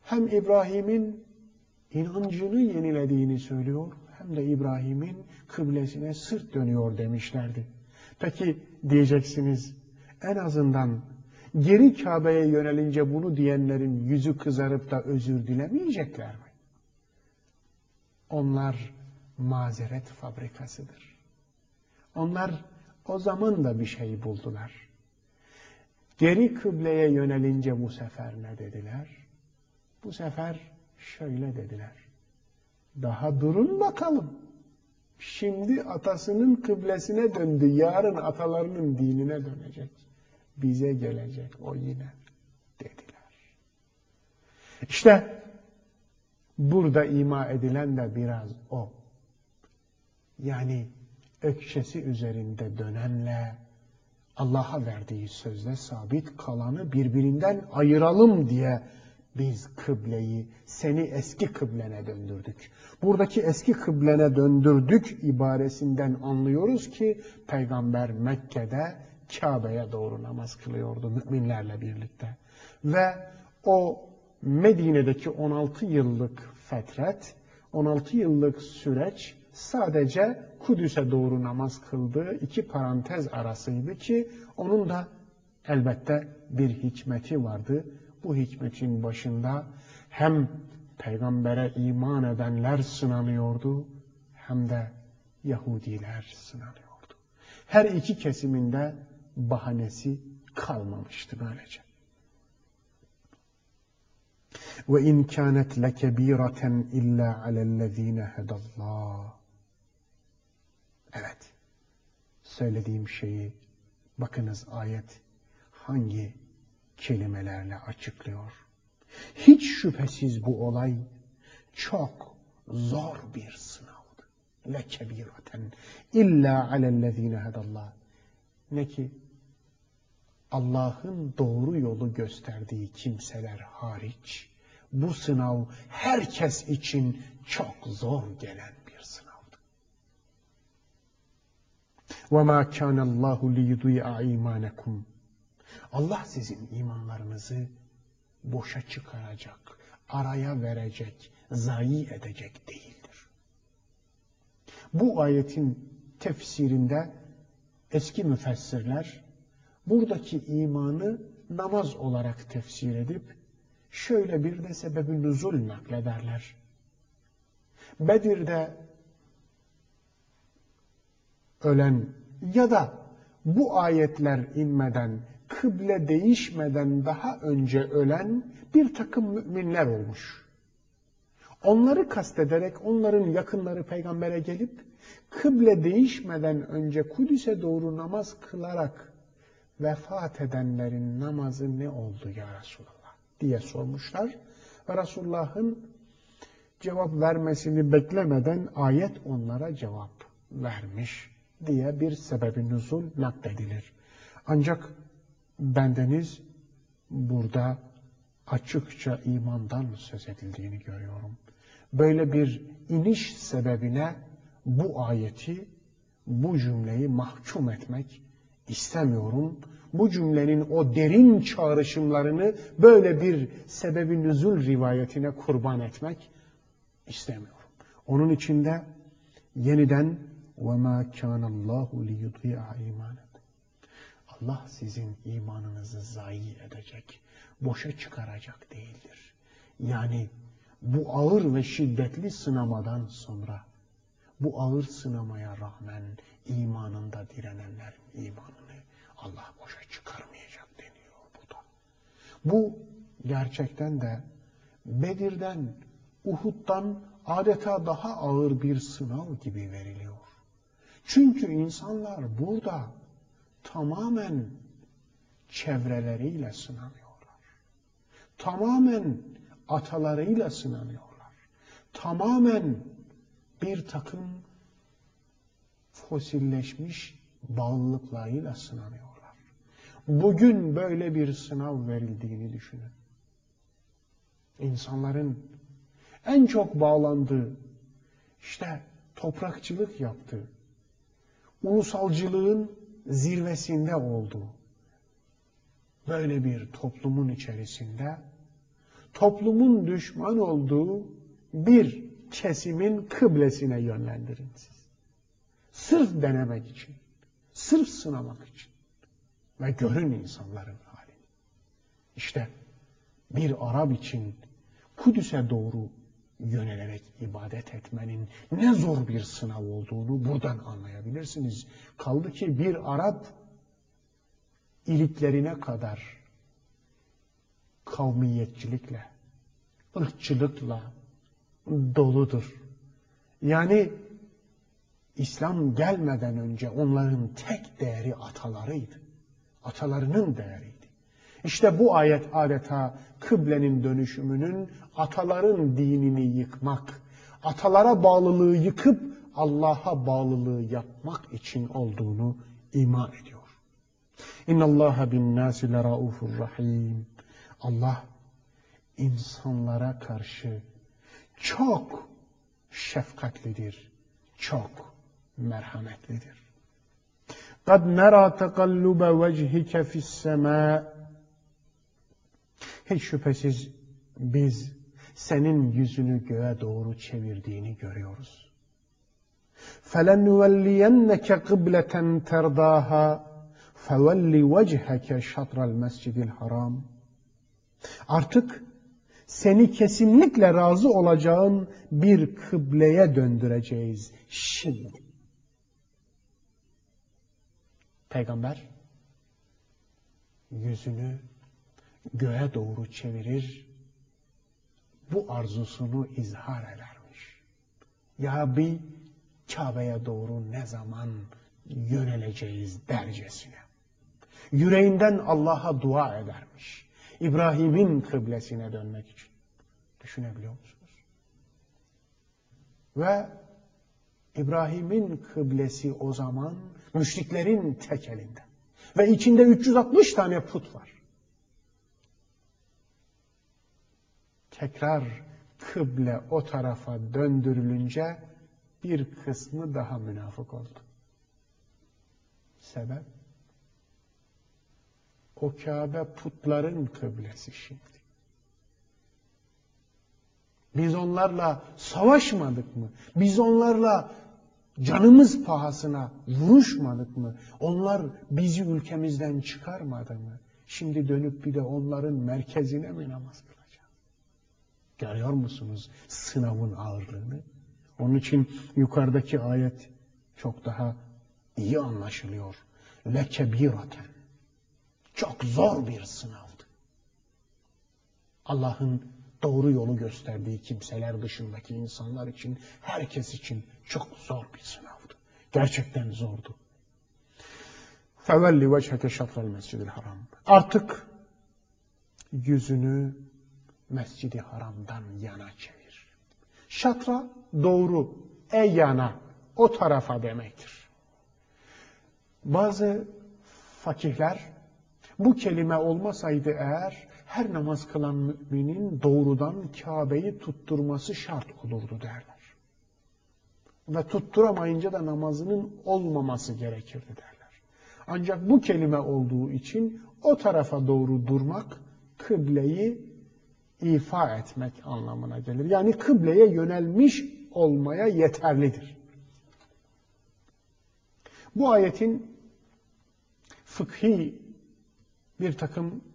hem İbrahim'in inancını yenilediğini söylüyor hem de İbrahim'in kıblesine sırt dönüyor demişlerdi. Peki diyeceksiniz en azından geri Kabe'ye yönelince bunu diyenlerin yüzü kızarıp da özür dilemeyecekler mi? Onlar mazeret fabrikasıdır. Onlar o zaman da bir şey buldular. Geri kıbleye yönelince bu sefer ne dediler? Bu sefer şöyle dediler. Daha durun bakalım. Şimdi atasının kıblesine döndü. Yarın atalarının dinine dönecek. Bize gelecek o yine dediler. İşte Burada ima edilen de biraz o. Yani ökçesi üzerinde dönenle Allah'a verdiği sözle sabit kalanı birbirinden ayıralım diye biz kıbleyi seni eski kıblene döndürdük. Buradaki eski kıblene döndürdük ibaresinden anlıyoruz ki peygamber Mekke'de Kabe'ye doğru namaz kılıyordu müminlerle birlikte. Ve o Medine'deki 16 yıllık fetret, 16 yıllık süreç sadece Kudüs'e doğru namaz kıldığı iki parantez arasıydı ki onun da elbette bir hikmeti vardı. Bu hikmetin başında hem peygambere iman edenler sınanıyordu hem de Yahudiler sınanıyordu. Her iki kesiminde bahanesi kalmamıştı böylece. Ve in kânet lekebîraten illâ alellezîne hedallâh. Evet. Söylediğim şeyi bakınız ayet hangi kelimelerle açıklıyor. Hiç şüphesiz bu olay çok zor bir sınavdı. Lekebiraten illa alellezine hedallah. Ne ki Allah'ın doğru yolu gösterdiği kimseler hariç bu sınav herkes için çok zor gelen bir sınavdı. وَمَا كَانَ اللّٰهُ لِيُضُيَعَ اِيمَانَكُمْ Allah sizin imanlarınızı boşa çıkaracak, araya verecek, zayi edecek değildir. Bu ayetin tefsirinde eski müfessirler buradaki imanı namaz olarak tefsir edip şöyle bir de sebebi nüzul naklederler. Bedir'de ölen ya da bu ayetler inmeden, kıble değişmeden daha önce ölen bir takım müminler olmuş. Onları kastederek onların yakınları peygambere gelip kıble değişmeden önce Kudüs'e doğru namaz kılarak vefat edenlerin namazı ne oldu ya Resulallah diye sormuşlar. Ve Resulullah'ın cevap vermesini beklemeden ayet onlara cevap vermiş diye bir sebebi nüzul nakledilir. Ancak bendeniz burada açıkça imandan söz edildiğini görüyorum. Böyle bir iniş sebebine bu ayeti, bu cümleyi mahkum etmek istemiyorum. Bu cümlenin o derin çağrışımlarını böyle bir sebebi nüzul rivayetine kurban etmek istemiyorum. Onun içinde yeniden وَمَا كَانَ اللّٰهُ لِيُضِيعَ اِيمَانَكُمْ Allah sizin imanınızı zayi edecek, boşa çıkaracak değildir. Yani bu ağır ve şiddetli sınamadan sonra bu ağır sınamaya rağmen imanında direnenlerin imanını Allah boşa çıkarmayacak deniyor bu da. Bu gerçekten de Bedir'den, Uhud'dan adeta daha ağır bir sınav gibi veriliyor. Çünkü insanlar burada tamamen çevreleriyle sınanıyorlar. Tamamen atalarıyla sınanıyorlar. Tamamen bir takım fosilleşmiş bağlılıklarıyla sınanıyorlar. Bugün böyle bir sınav verildiğini düşünün. İnsanların en çok bağlandığı, işte toprakçılık yaptığı, ulusalcılığın zirvesinde olduğu, böyle bir toplumun içerisinde toplumun düşman olduğu bir kesimin kıblesine yönlendirin siz. Sırf denemek için, sırf sınamak için ve görün insanların halini. İşte bir Arap için Kudüs'e doğru yönelerek ibadet etmenin ne zor bir sınav olduğunu buradan anlayabilirsiniz. Kaldı ki bir Arap iliklerine kadar kavmiyetçilikle, ırkçılıkla doludur. Yani İslam gelmeden önce onların tek değeri atalarıydı. Atalarının değeriydi. İşte bu ayet adeta kıblenin dönüşümünün ataların dinini yıkmak, atalara bağlılığı yıkıp Allah'a bağlılığı yapmak için olduğunu ima ediyor. İnna Allah bin nasi raufur rahim. Allah insanlara karşı çok şefkatlidir, çok merhametlidir. قَدْ نَرَى تَقَلُّبَ وَجْهِكَ فِي السَّمَاءِ Hiç şüphesiz biz senin yüzünü göğe doğru çevirdiğini görüyoruz. فَلَنُوَلِّيَنَّكَ قِبْلَةً تَرْضَاهَا فَوَلِّ وَجْهَكَ شَطْرَ الْمَسْجِدِ الْحَرَامِ Artık seni kesinlikle razı olacağın bir kıbleye döndüreceğiz şimdi. Peygamber yüzünü göğe doğru çevirir, bu arzusunu izhar edermiş. Ya bir Kabe'ye doğru ne zaman yöneleceğiz dercesine. Yüreğinden Allah'a dua edermiş. İbrahim'in kıblesine dönmek için. Düşünebiliyor musunuz? Ve İbrahim'in kıblesi o zaman müşriklerin tek elinde. Ve içinde 360 tane put var. Tekrar kıble o tarafa döndürülünce bir kısmı daha münafık oldu. Sebep? O Kabe putların kıblesi şimdi. Biz onlarla savaşmadık mı? Biz onlarla canımız pahasına vuruşmadık mı? Onlar bizi ülkemizden çıkarmadı mı? Şimdi dönüp bir de onların merkezine mi namaz kılacağız? Görüyor musunuz sınavın ağırlığını? Onun için yukarıdaki ayet çok daha iyi anlaşılıyor. Lekebiraten. Çok zor bir sınavdı. Allah'ın doğru yolu gösterdiği kimseler dışındaki insanlar için, herkes için çok zor bir sınavdı. Gerçekten zordu. Fevelli veçheke şatrel mescidil haram. Artık yüzünü mescidi haramdan yana çevir. Şatra doğru, e yana, o tarafa demektir. Bazı fakihler bu kelime olmasaydı eğer her namaz kılan müminin doğrudan Kabe'yi tutturması şart olurdu derler. Ve tutturamayınca da namazının olmaması gerekirdi derler. Ancak bu kelime olduğu için o tarafa doğru durmak kıbleyi ifa etmek anlamına gelir. Yani kıbleye yönelmiş olmaya yeterlidir. Bu ayetin fıkhi bir takım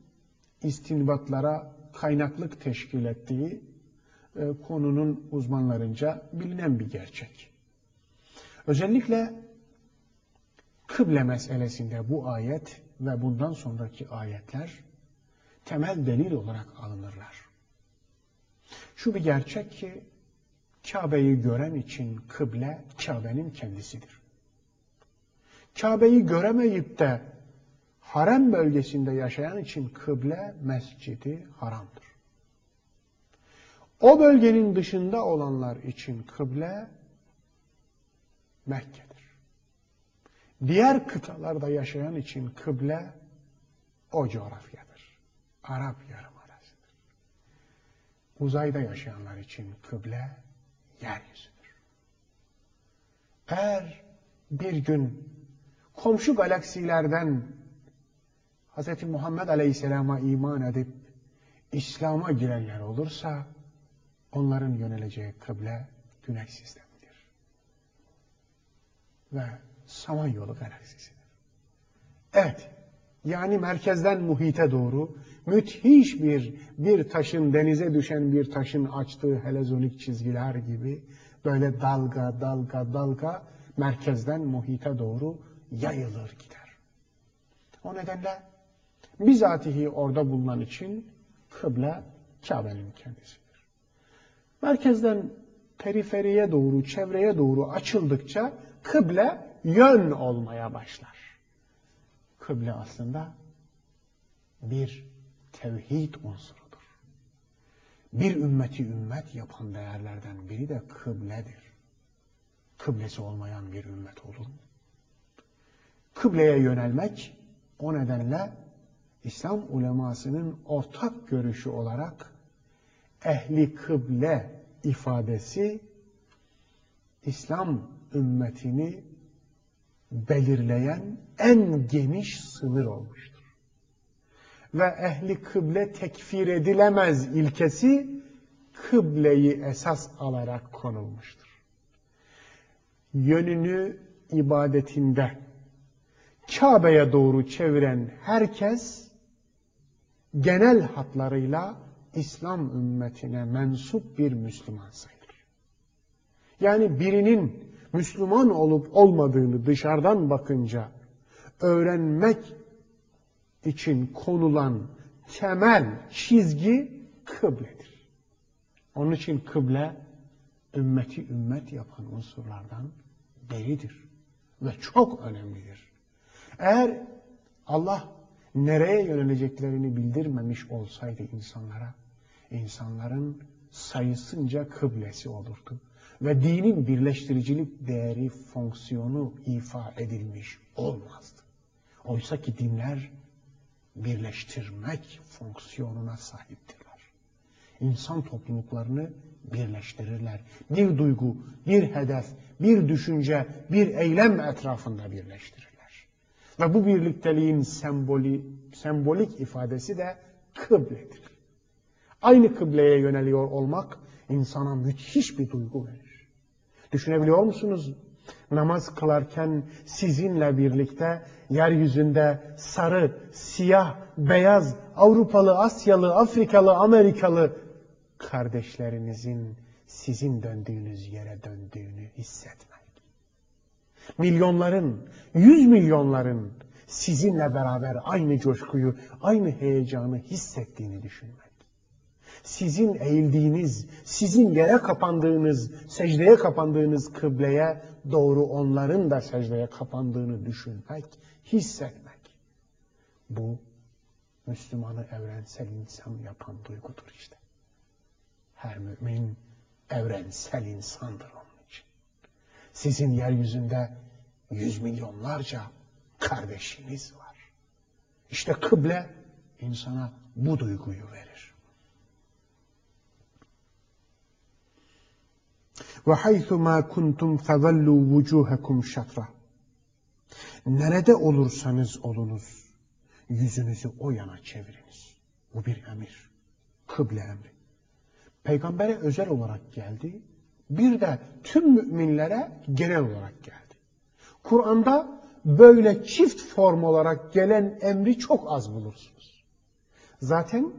istinbatlara kaynaklık teşkil ettiği e, konunun uzmanlarınca bilinen bir gerçek. Özellikle kıble meselesinde bu ayet ve bundan sonraki ayetler temel delil olarak alınırlar. Şu bir gerçek ki Kabe'yi gören için kıble Kabe'nin kendisidir. Kabe'yi göremeyip de harem bölgesinde yaşayan için kıble mescidi haramdır. O bölgenin dışında olanlar için kıble Mekke'dir. Diğer kıtalarda yaşayan için kıble o coğrafyadır. Arap Yarımadası'dır. Uzayda yaşayanlar için kıble yeryüzüdür. Eğer bir gün komşu galaksilerden Hz. Muhammed Aleyhisselam'a iman edip İslam'a girenler olursa onların yöneleceği kıble güneş sistemidir. Ve Samanyolu galaksisidir. Evet, yani merkezden muhite doğru müthiş bir bir taşın denize düşen bir taşın açtığı helezonik çizgiler gibi böyle dalga dalga dalga merkezden muhite doğru yayılır gider. O nedenle bizatihi orada bulunan için kıble Kabe'nin kendisidir. Merkezden periferiye doğru, çevreye doğru açıldıkça kıble yön olmaya başlar. Kıble aslında bir tevhid unsurudur. Bir ümmeti ümmet yapan değerlerden biri de kıbledir. Kıblesi olmayan bir ümmet olur mu? Kıbleye yönelmek o nedenle İslam ulemasının ortak görüşü olarak ehli kıble ifadesi İslam ümmetini belirleyen en geniş sınır olmuştur. Ve ehli kıble tekfir edilemez ilkesi kıbleyi esas alarak konulmuştur. Yönünü ibadetinde Kabe'ye doğru çeviren herkes genel hatlarıyla İslam ümmetine mensup bir Müslüman sayılır. Yani birinin Müslüman olup olmadığını dışarıdan bakınca öğrenmek için konulan temel çizgi kıbledir. Onun için kıble ümmeti ümmet yapan unsurlardan biridir ve çok önemlidir. Eğer Allah nereye yöneleceklerini bildirmemiş olsaydı insanlara, insanların sayısınca kıblesi olurdu. ve dinin birleştiricilik değeri fonksiyonu ifa edilmiş olmazdı. Oysa ki dinler birleştirmek fonksiyonuna sahiptirler. İnsan topluluklarını birleştirirler. Bir duygu, bir hedef, bir düşünce, bir eylem etrafında birleştirirler. Ve bu birlikteliğin sembolü, sembolik ifadesi de kıbledir. Aynı kıbleye yöneliyor olmak insana müthiş bir duygu verir. Düşünebiliyor musunuz? Namaz kılarken sizinle birlikte yeryüzünde sarı, siyah, beyaz, Avrupalı, Asyalı, Afrikalı, Amerikalı kardeşlerinizin sizin döndüğünüz yere döndüğünü hissetmek. Milyonların, yüz milyonların sizinle beraber aynı coşkuyu, aynı heyecanı hissettiğini düşünmek. Sizin eğildiğiniz, sizin yere kapandığınız, secdeye kapandığınız kıbleye doğru onların da secdeye kapandığını düşünmek, hissetmek. Bu Müslümanı evrensel insan yapan duygudur işte. Her mümin evrensel insandır için. Sizin yeryüzünde yüz milyonlarca kardeşiniz var. İşte kıble insana bu duyguyu verir. Ve haythu ma kuntum fezallu vucuhakum şatra. Nerede olursanız olunuz yüzünüzü o yana çeviriniz. Bu bir emir. Kıble emri. Peygambere özel olarak geldi. Bir de tüm müminlere genel olarak geldi. Kur'an'da böyle çift form olarak gelen emri çok az bulursunuz. Zaten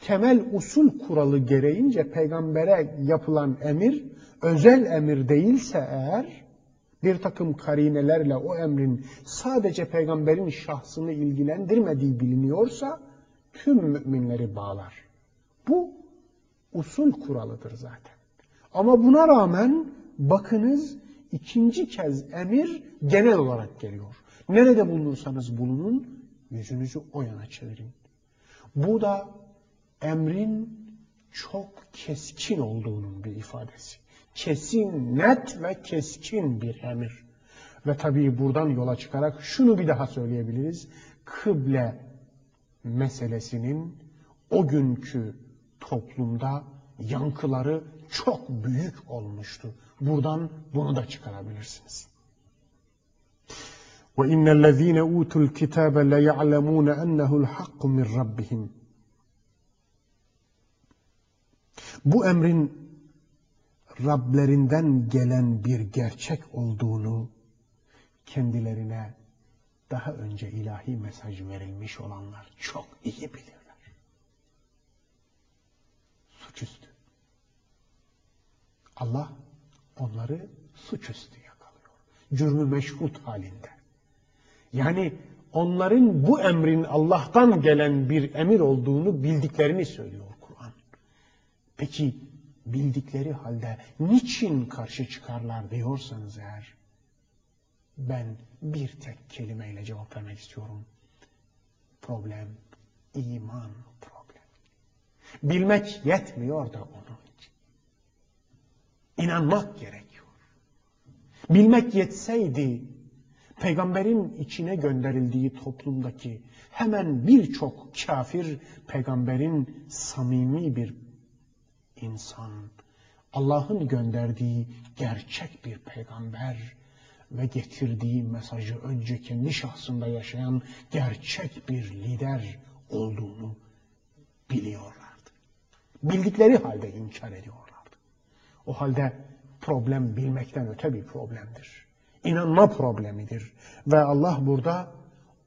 temel usul kuralı gereğince peygambere yapılan emir özel emir değilse eğer bir takım karinelerle o emrin sadece peygamberin şahsını ilgilendirmediği biliniyorsa tüm müminleri bağlar. Bu usul kuralıdır zaten. Ama buna rağmen bakınız ikinci kez emir genel olarak geliyor. Nerede bulunursanız bulunun yüzünüzü o yana çevirin. Bu da emrin çok keskin olduğunun bir ifadesi. Kesin, net ve keskin bir emir. Ve tabii buradan yola çıkarak şunu bir daha söyleyebiliriz. Kıble meselesinin o günkü toplumda yankıları çok büyük olmuştu. Buradan bunu da çıkarabilirsiniz. وَاِنَّ الَّذ۪ينَ اُوتُوا الْكِتَابَ لَيَعْلَمُونَ اَنَّهُ الْحَقُّ مِنْ رَبِّهِمْ Bu emrin Rablerinden gelen bir gerçek olduğunu kendilerine daha önce ilahi mesaj verilmiş olanlar çok iyi bilirler. Suçüstü. Allah onları suçüstü yakalıyor. Cürmü meşhut halinde. Yani onların bu emrin Allah'tan gelen bir emir olduğunu bildiklerini söylüyor Kur'an. Peki bildikleri halde niçin karşı çıkarlar diyorsanız eğer ben bir tek kelimeyle cevap vermek istiyorum. Problem iman problem. Bilmek yetmiyor da için. İnanmak gerekiyor. Bilmek yetseydi peygamberin içine gönderildiği toplumdaki hemen birçok kafir peygamberin samimi bir insan, Allah'ın gönderdiği gerçek bir peygamber ve getirdiği mesajı önce kendi şahsında yaşayan gerçek bir lider olduğunu biliyorlardı. Bildikleri halde inkar ediyorlardı. O halde problem bilmekten öte bir problemdir. İnanma problemidir. Ve Allah burada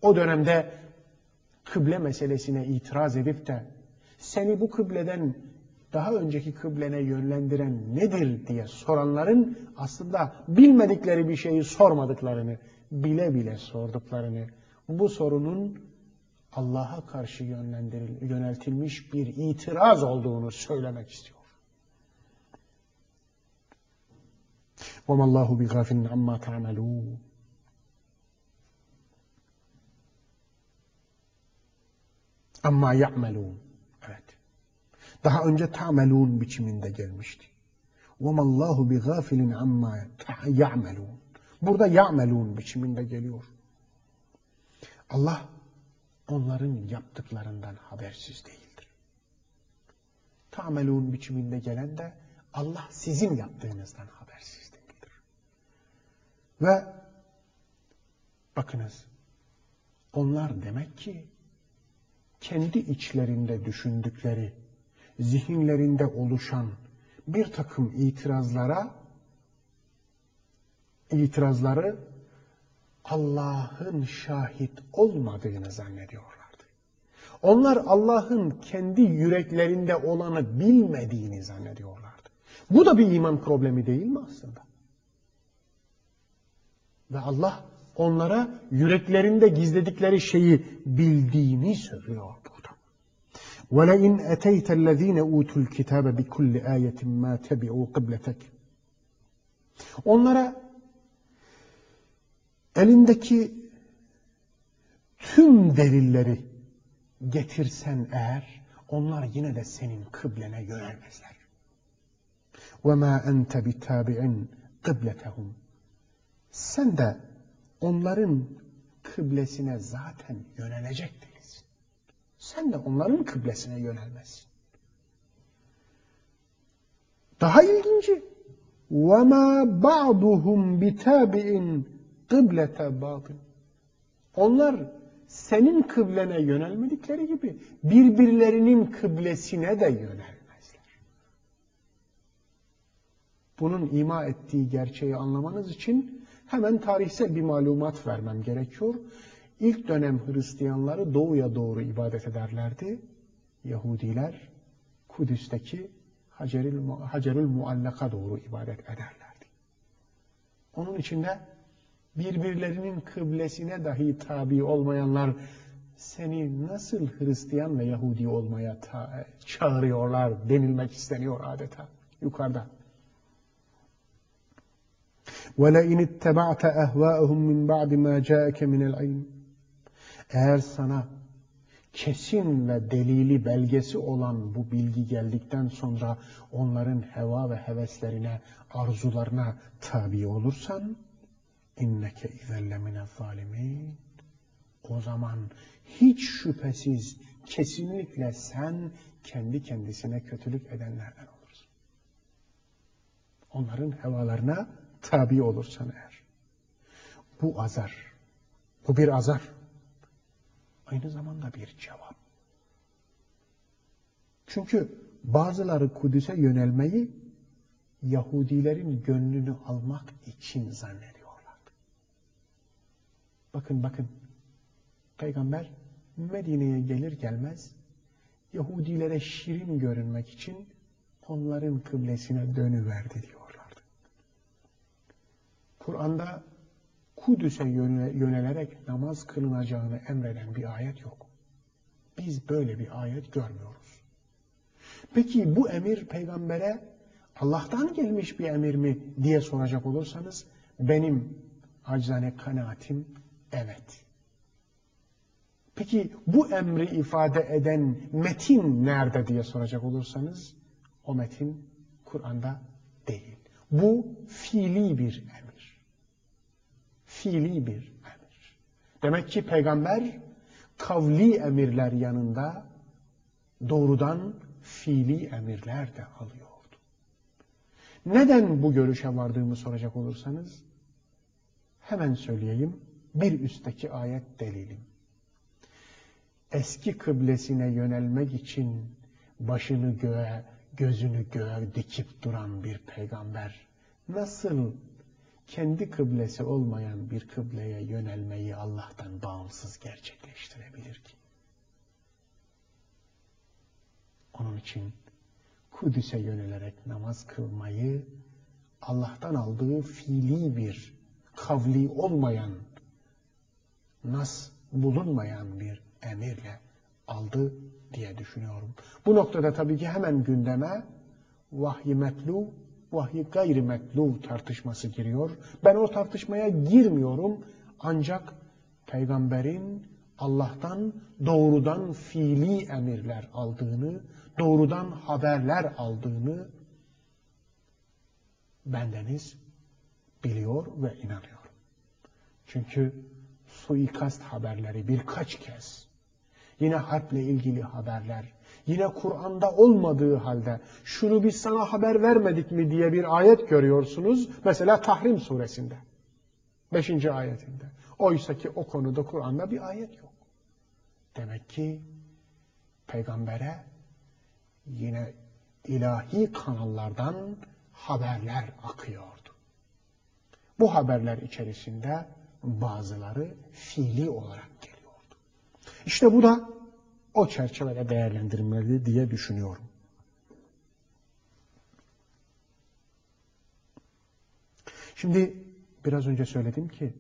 o dönemde kıble meselesine itiraz edip de seni bu kıbleden daha önceki kıblene yönlendiren nedir diye soranların aslında bilmedikleri bir şeyi sormadıklarını, bile bile sorduklarını, bu sorunun Allah'a karşı yöneltilmiş bir itiraz olduğunu söylemek istiyor. وَمَا اللّٰهُ بِغَافِلٍ عَمَّا تَعْمَلُونَ Amma ya'melun. Evet. Daha önce ta'melun biçiminde gelmişti. وَمَا اللّٰهُ بِغَافِلٍ عَمَّا يَعْمَلُونَ Burada ya'melun biçiminde geliyor. Allah onların yaptıklarından habersiz değildir. Ta'melun biçiminde gelen de Allah sizin yaptığınızdan habersiz değildir. Ve bakınız onlar demek ki kendi içlerinde düşündükleri, zihinlerinde oluşan bir takım itirazlara itirazları Allah'ın şahit olmadığını zannediyorlardı. Onlar Allah'ın kendi yüreklerinde olanı bilmediğini zannediyorlardı. Bu da bir iman problemi değil mi aslında? Ve Allah onlara yüreklerinde gizledikleri şeyi bildiğini söylüyor burada. وَلَاِنْ اَتَيْتَ الَّذ۪ينَ اُوتُوا الْكِتَابَ بِكُلِّ آيَةٍ مَا تَبِعُوا قِبْلَتَكِ Onlara elindeki tüm delilleri getirsen eğer onlar yine de senin kıblene yönelmezler. وَمَا أَنْتَ بِتَابِعٍ قِبْلَتَهُمْ Sen de onların kıblesine zaten yönelecek değilsin. Sen de onların kıblesine yönelmezsin. Daha ilginci وَمَا بَعْضُهُمْ بِتَابِعٍ kıblete batıl. Onlar senin kıblene yönelmedikleri gibi birbirlerinin kıblesine de yönelmezler. Bunun ima ettiği gerçeği anlamanız için hemen tarihsel bir malumat vermem gerekiyor. İlk dönem Hristiyanları doğuya doğru ibadet ederlerdi. Yahudiler Kudüs'teki Hacerül, Hacerül Muallaka doğru ibadet ederlerdi. Onun içinde birbirlerinin kıblesine dahi tabi olmayanlar seni nasıl Hristiyan ve Yahudi olmaya çağırıyorlar denilmek isteniyor adeta yukarıda. وَلَاِنِ اتَّبَعْتَ اَهْوَاءَهُمْ مِنْ بَعْدِ مَا جَاءَكَ مِنَ الْعِلْمِ Eğer sana kesin ve delili belgesi olan bu bilgi geldikten sonra onların heva ve heveslerine, arzularına tabi olursan, inneke izelle mine zalimin. O zaman hiç şüphesiz kesinlikle sen kendi kendisine kötülük edenlerden olursun. Onların hevalarına tabi olursan eğer. Bu azar. Bu bir azar. Aynı zamanda bir cevap. Çünkü bazıları Kudüs'e yönelmeyi Yahudilerin gönlünü almak için zannediyor. Bakın bakın. Peygamber Medine'ye gelir gelmez Yahudilere şirin görünmek için onların kıblesine dönüverdi diyorlardı. Kur'an'da Kudüs'e yönelerek namaz kılınacağını emreden bir ayet yok. Biz böyle bir ayet görmüyoruz. Peki bu emir peygambere Allah'tan gelmiş bir emir mi diye soracak olursanız benim acizane kanaatim Evet. Peki bu emri ifade eden metin nerede diye soracak olursanız o metin Kur'an'da değil. Bu fiili bir. Fiili bir emir. Demek ki peygamber kavli emirler yanında doğrudan fiili emirler de alıyordu. Neden bu görüşe vardığımı soracak olursanız hemen söyleyeyim bir üstteki ayet delilim. Eski kıblesine yönelmek için başını göğe, gözünü göğe dikip duran bir peygamber nasıl kendi kıblesi olmayan bir kıbleye yönelmeyi Allah'tan bağımsız gerçekleştirebilir ki? Onun için Kudüs'e yönelerek namaz kılmayı Allah'tan aldığı fiili bir, kavli olmayan nas bulunmayan bir emirle aldı diye düşünüyorum. Bu noktada tabii ki hemen gündeme vahyi metlu, vahyi gayri metlu tartışması giriyor. Ben o tartışmaya girmiyorum ancak peygamberin Allah'tan doğrudan fiili emirler aldığını, doğrudan haberler aldığını bendeniz biliyor ve inanıyor. Çünkü suikast haberleri birkaç kez, yine harple ilgili haberler, yine Kur'an'da olmadığı halde şunu biz sana haber vermedik mi diye bir ayet görüyorsunuz. Mesela Tahrim suresinde. Beşinci ayetinde. Oysa ki o konuda Kur'an'da bir ayet yok. Demek ki peygambere yine ilahi kanallardan haberler akıyordu. Bu haberler içerisinde bazıları fiili olarak geliyordu. İşte bu da o çerçevede değerlendirilmeli diye düşünüyorum. Şimdi biraz önce söyledim ki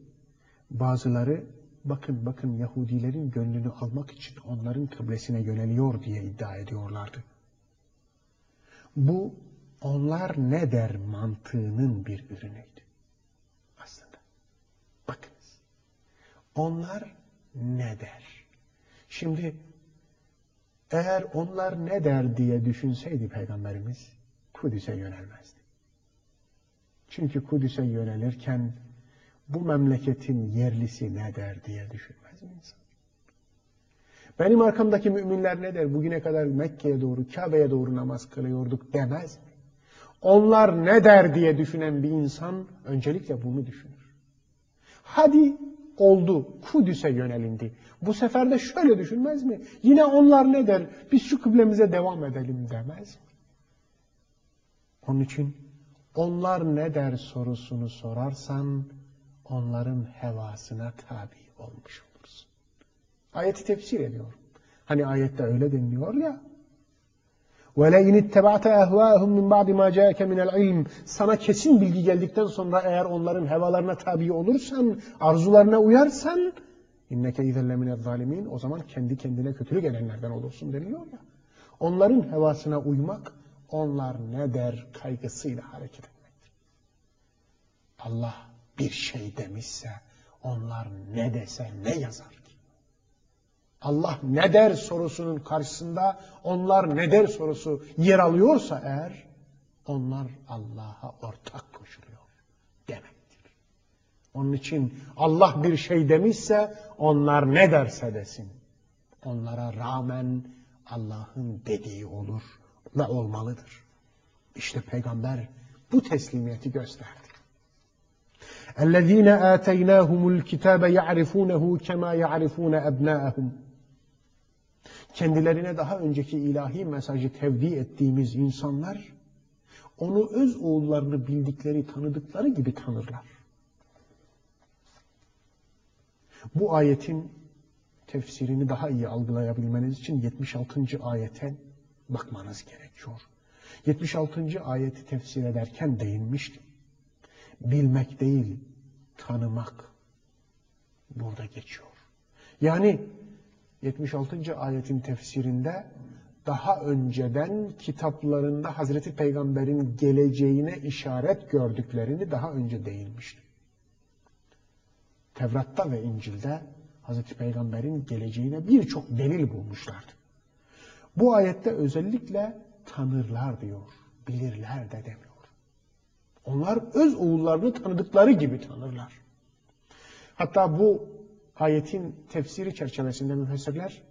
bazıları bakın bakın Yahudilerin gönlünü almak için onların kıblesine yöneliyor diye iddia ediyorlardı. Bu onlar ne der mantığının bir ürünüydü. Aslında. Bakınız. Onlar ne der? Şimdi eğer onlar ne der diye düşünseydi Peygamberimiz Kudüs'e yönelmezdi. Çünkü Kudüs'e yönelirken bu memleketin yerlisi ne der diye düşünmez mi insan? Benim arkamdaki müminler ne der? Bugüne kadar Mekke'ye doğru, Kabe'ye doğru namaz kılıyorduk demez mi? Onlar ne der diye düşünen bir insan öncelikle bunu düşünür. Hadi oldu, Kudüs'e yönelindi. Bu sefer de şöyle düşünmez mi? Yine onlar ne der? Biz şu kıblemize devam edelim demez mi? Onun için onlar ne der sorusunu sorarsan onların hevasına tabi olmuş olursun. Ayeti tefsir ediyor. Hani ayette öyle deniliyor ya. وَلَيْنِ اتَّبَعْتَ اَهْوَاهُمْ مِنْ بَعْدِ مَا جَاءَكَ مِنَ الْعِلْمِ Sana kesin bilgi geldikten sonra eğer onların hevalarına tabi olursan, arzularına uyarsan inneke izelle minel zalimin o zaman kendi kendine kötülük edenlerden olursun deniliyor ya. Onların hevasına uymak, onlar ne der kaygısıyla hareket etmektir. Allah bir şey demişse onlar ne dese ne yazar ki? Allah ne der sorusunun karşısında onlar ne der sorusu yer alıyorsa eğer onlar Allah'a ortak. Onun için Allah bir şey demişse onlar ne derse desin. Onlara rağmen Allah'ın dediği olur ve olmalıdır. İşte peygamber bu teslimiyeti gösterdi. اَلَّذ۪ينَ آتَيْنَاهُمُ الْكِتَابَ يَعْرِفُونَهُ كَمَا يَعْرِفُونَ أَبْنَاءَهُمْ Kendilerine daha önceki ilahi mesajı tevdi ettiğimiz insanlar, onu öz oğullarını bildikleri, tanıdıkları gibi tanırlar. Bu ayetin tefsirini daha iyi algılayabilmeniz için 76. ayete bakmanız gerekiyor. 76. ayeti tefsir ederken değinmiştim. Bilmek değil, tanımak burada geçiyor. Yani 76. ayetin tefsirinde daha önceden kitaplarında Hazreti Peygamber'in geleceğine işaret gördüklerini daha önce değinmişti. Tevrat'ta ve İncil'de Hazreti Peygamber'in geleceğine birçok delil bulmuşlardı. Bu ayette özellikle tanırlar diyor, bilirler de demiyor. Onlar öz oğullarını tanıdıkları gibi tanırlar. Hatta bu ayetin tefsiri çerçevesinde müfessirler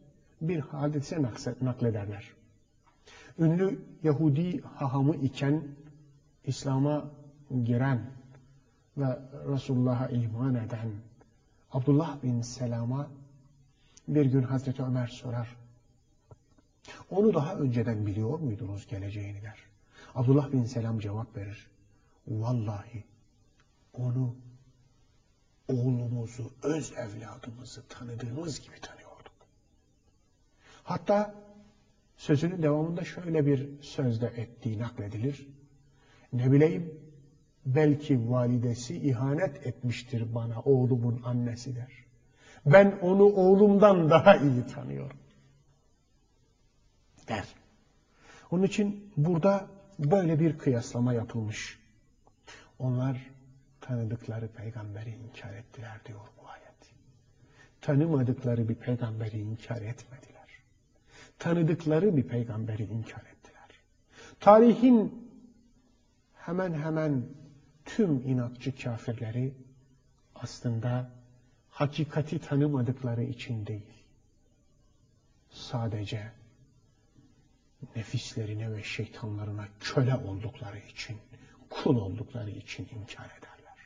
bir hadise naklederler. Ünlü Yahudi hahamı iken İslam'a giren ve Resulullah'a iman eden Abdullah bin Selam'a bir gün Hazreti Ömer sorar. Onu daha önceden biliyor muydunuz geleceğini der. Abdullah bin Selam cevap verir. Vallahi onu oğlumuzu, öz evladımızı tanıdığımız gibi tanıyorduk. Hatta sözünün devamında şöyle bir sözde ettiği nakledilir. Ne bileyim belki validesi ihanet etmiştir bana oğlumun annesi der. Ben onu oğlumdan daha iyi tanıyorum. Der. Onun için burada böyle bir kıyaslama yapılmış. Onlar tanıdıkları peygamberi inkar ettiler diyor bu ayet. Tanımadıkları bir peygamberi inkar etmediler. Tanıdıkları bir peygamberi inkar ettiler. Tarihin hemen hemen tüm inatçı kafirleri aslında hakikati tanımadıkları için değil, sadece nefislerine ve şeytanlarına köle oldukları için, kul oldukları için inkar ederler.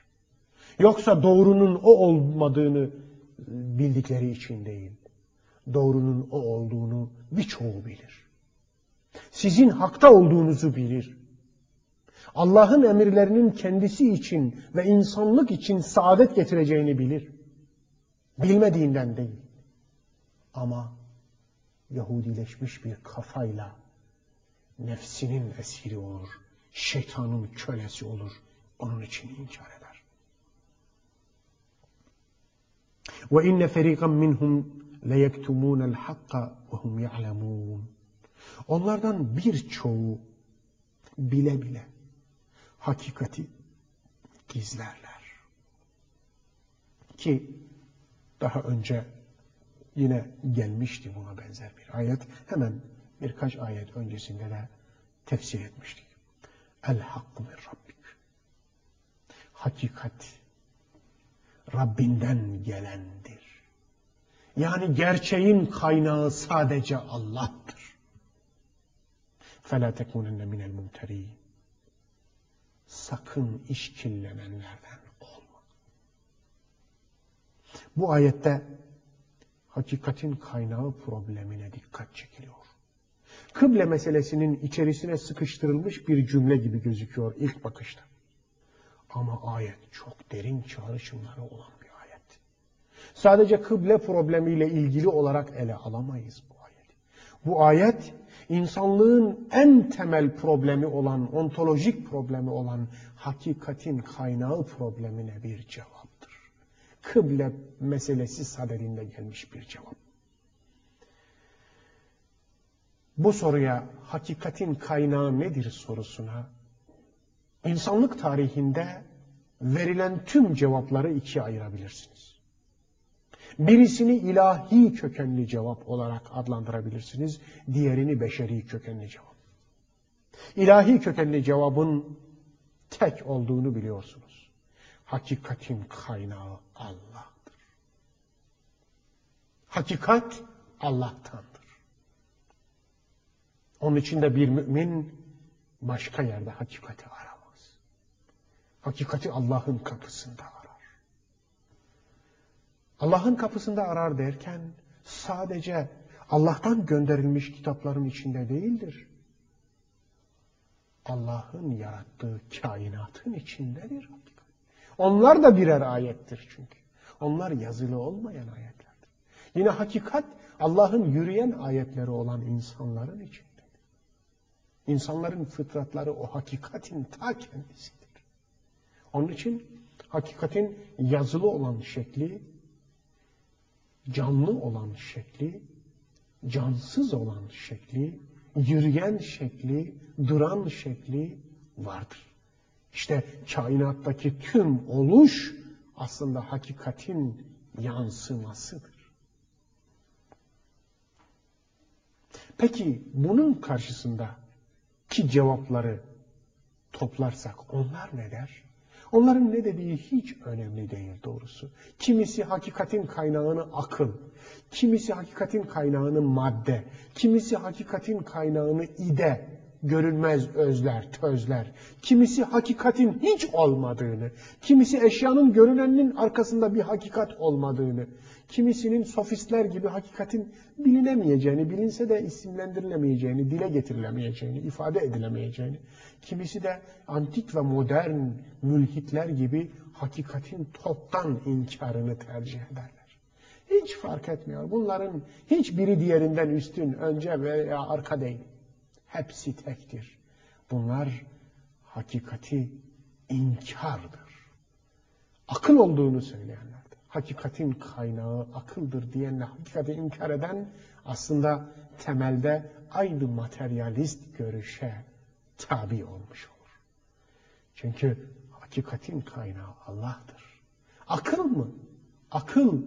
Yoksa doğrunun o olmadığını bildikleri için değil, doğrunun o olduğunu birçoğu bilir. Sizin hakta olduğunuzu bilir. Allah'ın emirlerinin kendisi için ve insanlık için saadet getireceğini bilir. Bilmediğinden değil. Ama Yahudileşmiş bir kafayla nefsinin esiri olur, şeytanın kölesi olur, onun için inkar eder. Ve inne feriqan minhum leyektumunel hakka ve hum ya'lemun. Onlardan birçoğu bile bile hakikati gizlerler. Ki daha önce yine gelmişti buna benzer bir ayet. Hemen birkaç ayet öncesinde de tefsir etmiştik. El hakku min rabbik. Hakikat Rabbinden gelendir. Yani gerçeğin kaynağı sadece Allah'tır. فَلَا تَكُونَنَّ مِنَ الْمُمْتَرِينَ Sakın işkillenenlerden olma. Bu ayette hakikatin kaynağı problemine dikkat çekiliyor. Kıble meselesinin içerisine sıkıştırılmış bir cümle gibi gözüküyor ilk bakışta. Ama ayet çok derin çağrışımları olan bir ayet. Sadece kıble problemiyle ilgili olarak ele alamayız bu ayeti. Bu ayet insanlığın en temel problemi olan, ontolojik problemi olan hakikatin kaynağı problemine bir cevaptır. Kıble meselesi sadedinde gelmiş bir cevap. Bu soruya hakikatin kaynağı nedir sorusuna insanlık tarihinde verilen tüm cevapları ikiye ayırabilirsiniz. Birisini ilahi kökenli cevap olarak adlandırabilirsiniz. Diğerini beşeri kökenli cevap. İlahi kökenli cevabın tek olduğunu biliyorsunuz. Hakikatin kaynağı Allah'tır. Hakikat Allah'tandır. Onun için de bir mümin başka yerde hakikati aramaz. Hakikati Allah'ın kapısında arar. Allah'ın kapısında arar derken sadece Allah'tan gönderilmiş kitapların içinde değildir. Allah'ın yarattığı kainatın içindedir. Onlar da birer ayettir çünkü. Onlar yazılı olmayan ayetlerdir. Yine hakikat Allah'ın yürüyen ayetleri olan insanların içindedir. İnsanların fıtratları o hakikatin ta kendisidir. Onun için hakikatin yazılı olan şekli canlı olan şekli, cansız olan şekli, yürüyen şekli, duran şekli vardır. İşte kainattaki tüm oluş aslında hakikatin yansımasıdır. Peki bunun karşısında ki cevapları toplarsak onlar ne der? Onların ne dediği hiç önemli değil doğrusu. Kimisi hakikatin kaynağını akıl, kimisi hakikatin kaynağını madde, kimisi hakikatin kaynağını ide, görünmez özler, tözler. Kimisi hakikatin hiç olmadığını, kimisi eşyanın görüneninin arkasında bir hakikat olmadığını, kimisinin sofistler gibi hakikatin bilinemeyeceğini, bilinse de isimlendirilemeyeceğini, dile getirilemeyeceğini, ifade edilemeyeceğini, kimisi de antik ve modern mülhitler gibi hakikatin toptan inkarını tercih ederler. Hiç fark etmiyor. Bunların hiçbiri diğerinden üstün, önce veya arka değil. Hepsi tektir. Bunlar hakikati inkardır. Akıl olduğunu söyleyenlerdir. Hakikatin kaynağı akıldır diyenle hakikati inkar eden aslında temelde aynı materyalist görüşe tabi olmuş olur. Çünkü hakikatin kaynağı Allah'tır. Akıl mı? Akıl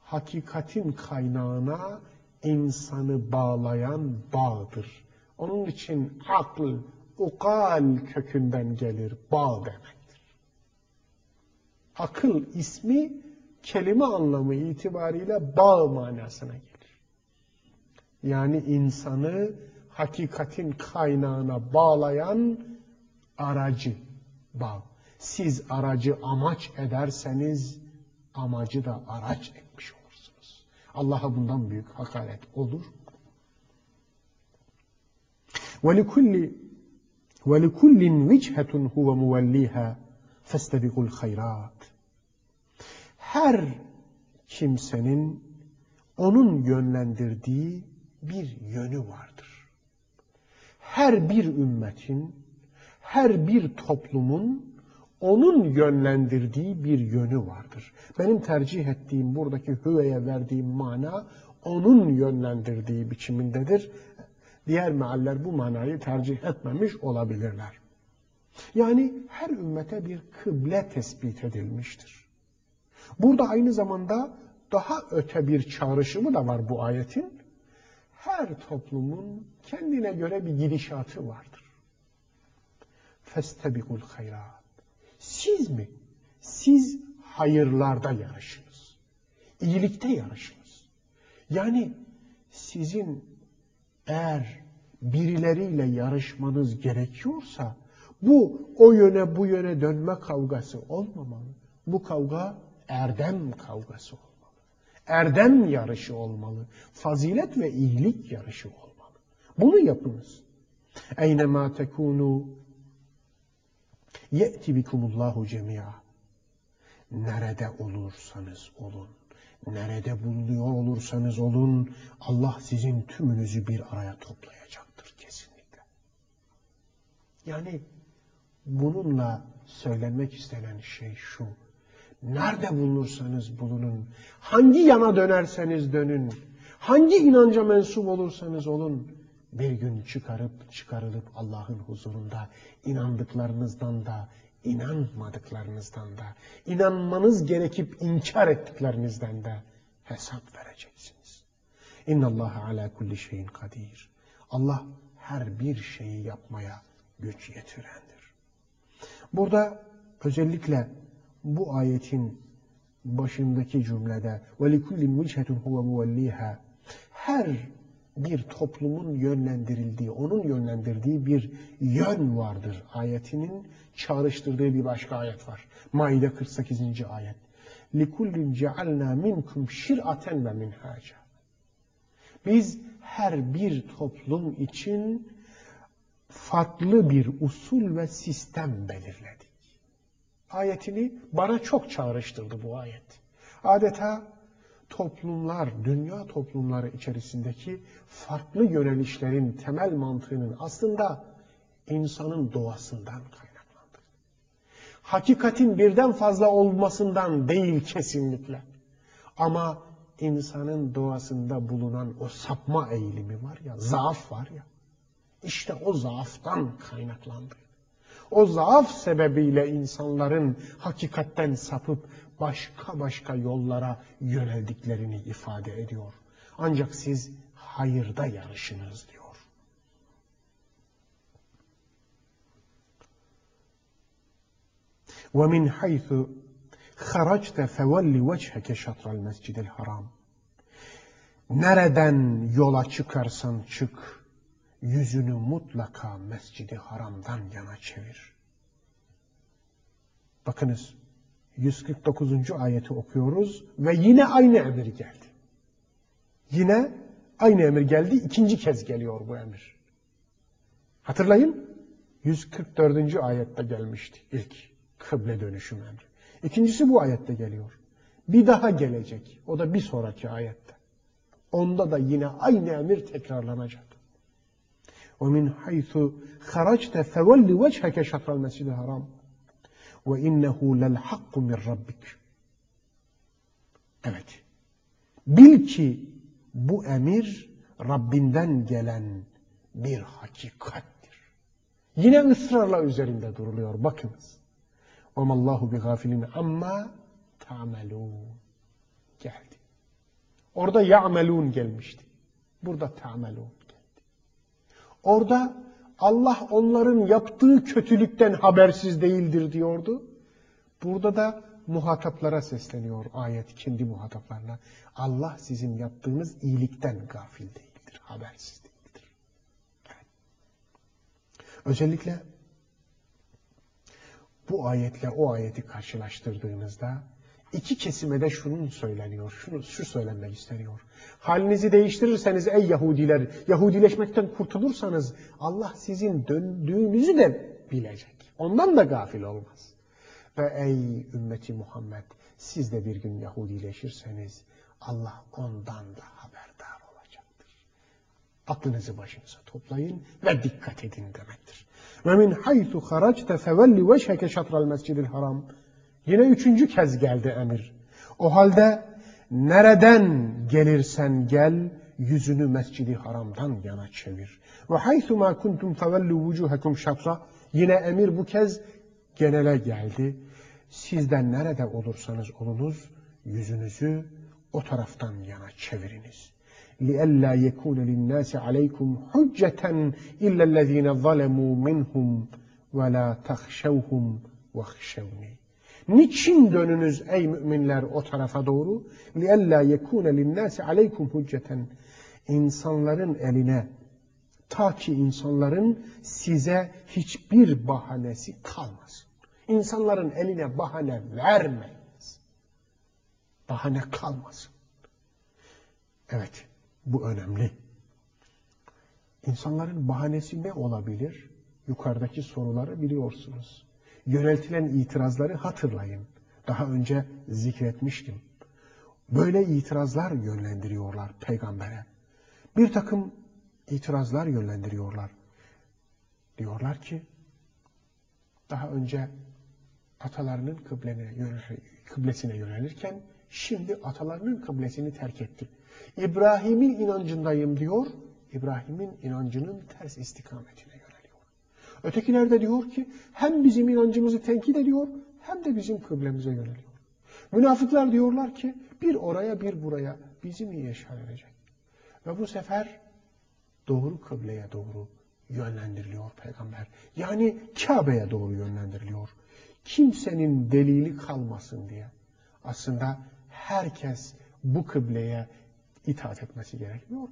hakikatin kaynağına insanı bağlayan bağdır. Onun için akıl, ukal kökünden gelir, bağ demektir. Akıl ismi kelime anlamı itibariyle bağ manasına gelir. Yani insanı hakikatin kaynağına bağlayan aracı bağ. Siz aracı amaç ederseniz amacı da araç etmiş olursunuz. Allah'a bundan büyük hakaret olur. وَلِكُلِّ وَلِكُلِّ وِجْهَةٌ هُوَ مُوَلِّيهَا فَاسْتَبِقُوا الْخَيْرَاتِ Her kimsenin onun yönlendirdiği bir yönü vardır. Her bir ümmetin, her bir toplumun onun yönlendirdiği bir yönü vardır. Benim tercih ettiğim buradaki hüveye verdiğim mana onun yönlendirdiği biçimindedir. Diğer mealler bu manayı tercih etmemiş olabilirler. Yani her ümmete bir kıble tespit edilmiştir. Burada aynı zamanda daha öte bir çağrışımı da var bu ayetin. Her toplumun kendine göre bir gidişatı vardır. Festebikul hayrat. Siz mi? Siz hayırlarda yarışınız. İyilikte yarışınız. Yani sizin eğer birileriyle yarışmanız gerekiyorsa bu o yöne bu yöne dönme kavgası olmamalı. Bu kavga erdem kavgası olmalı. Erdem yarışı olmalı. Fazilet ve iyilik yarışı olmalı. Bunu yapınız. Eynemâ tekûnû ye'ti bikumullahu cemia. Nerede olursanız olun, nerede bulunuyor olursanız olun, Allah sizin tümünüzü bir araya toplayacaktır kesinlikle. Yani bununla söylenmek istenen şey şu. Nerede bulunursanız bulunun, hangi yana dönerseniz dönün, hangi inanca mensup olursanız olun, bir gün çıkarıp çıkarılıp Allah'ın huzurunda inandıklarınızdan da inanmadıklarınızdan da, inanmanız gerekip inkar ettiklerinizden de hesap vereceksiniz. İnna Allah ala kulli şeyin kadir. Allah her bir şeyi yapmaya güç yetirendir. Burada özellikle bu ayetin başındaki cümlede ve likulli mülşetun huve her bir toplumun yönlendirildiği, onun yönlendirdiği bir yön vardır ayetinin çağrıştırdığı bir başka ayet var. Maide 48. ayet. لِكُلِّنْ جَعَلْنَا مِنْكُمْ شِرْعَةً وَمِنْهَاجًا Biz her bir toplum için farklı bir usul ve sistem belirledik. Ayetini bana çok çağrıştırdı bu ayet. Adeta toplumlar, dünya toplumları içerisindeki farklı yönelişlerin temel mantığının aslında insanın doğasından kaynaklandı. Hakikatin birden fazla olmasından değil kesinlikle. Ama insanın doğasında bulunan o sapma eğilimi var ya, zaaf var ya. İşte o zaaftan kaynaklandı. O zaaf sebebiyle insanların hakikatten sapıp başka başka yollara yöneldiklerini ifade ediyor. Ancak siz hayırda yarışınız diyor. وَمِنْ حَيْثُ خَرَجْتَ فَوَلِّ وَجْهَكَ شَطْرَ الْمَسْجِدِ الْحَرَامِ Nereden yola çıkarsan çık, yüzünü mutlaka mescidi haramdan yana çevir. Bakınız 149. ayeti okuyoruz ve yine aynı emir geldi. Yine aynı emir geldi. ikinci kez geliyor bu emir. Hatırlayın 144. ayette gelmişti ilk kıble dönüşüm emri. İkincisi bu ayette geliyor. Bir daha gelecek. O da bir sonraki ayette. Onda da yine aynı emir tekrarlanacak. وَمِنْ حَيْثُ خَرَجْتَ فَوَلِّ وَجْهَكَ شَطْرَ الْمَسْجِدِ الْحَرَامِ ve innehu lel hakku min rabbik. Evet. Bil ki bu emir Rabbinden gelen bir hakikattir. Yine ısrarla üzerinde duruluyor. Bakınız. وَمَا اللّٰهُ بِغَافِلٍ amma ta'melûn geldi. Orada ya'melûn gelmişti. Burada ta'melûn geldi. Orada Allah onların yaptığı kötülükten habersiz değildir diyordu. Burada da muhataplara sesleniyor ayet kendi muhataplarına. Allah sizin yaptığınız iyilikten gafil değildir, habersiz değildir. Özellikle bu ayetle o ayeti karşılaştırdığınızda iki kesime de şunun söyleniyor, şunu, şu söylenmek isteniyor. Halinizi değiştirirseniz ey Yahudiler, Yahudileşmekten kurtulursanız Allah sizin döndüğünüzü de bilecek. Ondan da gafil olmaz. Ve ey ümmeti Muhammed siz de bir gün Yahudileşirseniz Allah ondan da haberdar olacaktır. Aklınızı başınıza toplayın ve dikkat edin demektir. Ve min haythu haracte fevelli veşheke şatral mescidil haram. Yine üçüncü kez geldi emir. O halde nereden gelirsen gel yüzünü mescidi haramdan yana çevir. Ve haythu ma kuntum fevellu vucuhakum şatra. Yine emir bu kez genele geldi. Sizden nerede olursanız olunuz yüzünüzü o taraftan yana çeviriniz. لِأَلَّا يَكُونَ لِلنَّاسِ عَلَيْكُمْ حُجَّةً إِلَّا الَّذ۪ينَ ظَلَمُوا مِنْهُمْ وَلَا تَخْشَوْهُمْ وَخْشَوْنِي Niçin dönünüz ey müminler o tarafa doğru? لِأَلَّا يَكُونَ لِلنَّاسِ عَلَيْكُمْ حُجَّةً İnsanların eline ta ki insanların size hiçbir bahanesi kalmasın. İnsanların eline bahane vermeyiniz. Bahane kalmasın. Evet, bu önemli. İnsanların bahanesi ne olabilir? Yukarıdaki soruları biliyorsunuz. Yöneltilen itirazları hatırlayın. Daha önce zikretmiştim. Böyle itirazlar yönlendiriyorlar peygambere. Bir takım itirazlar yönlendiriyorlar. Diyorlar ki daha önce atalarının kıblene, kıblesine yönelirken şimdi atalarının kıblesini terk etti. İbrahim'in inancındayım diyor. İbrahim'in inancının ters istikametine. Ötekiler de diyor ki hem bizim inancımızı tenkit ediyor hem de bizim kıblemize yöneliyor. Münafıklar diyorlar ki bir oraya bir buraya bizi mi yaşar edecek? Ve bu sefer doğru kıbleye doğru yönlendiriliyor peygamber. Yani Kabe'ye doğru yönlendiriliyor. Kimsenin delili kalmasın diye. Aslında herkes bu kıbleye itaat etmesi gerekiyor.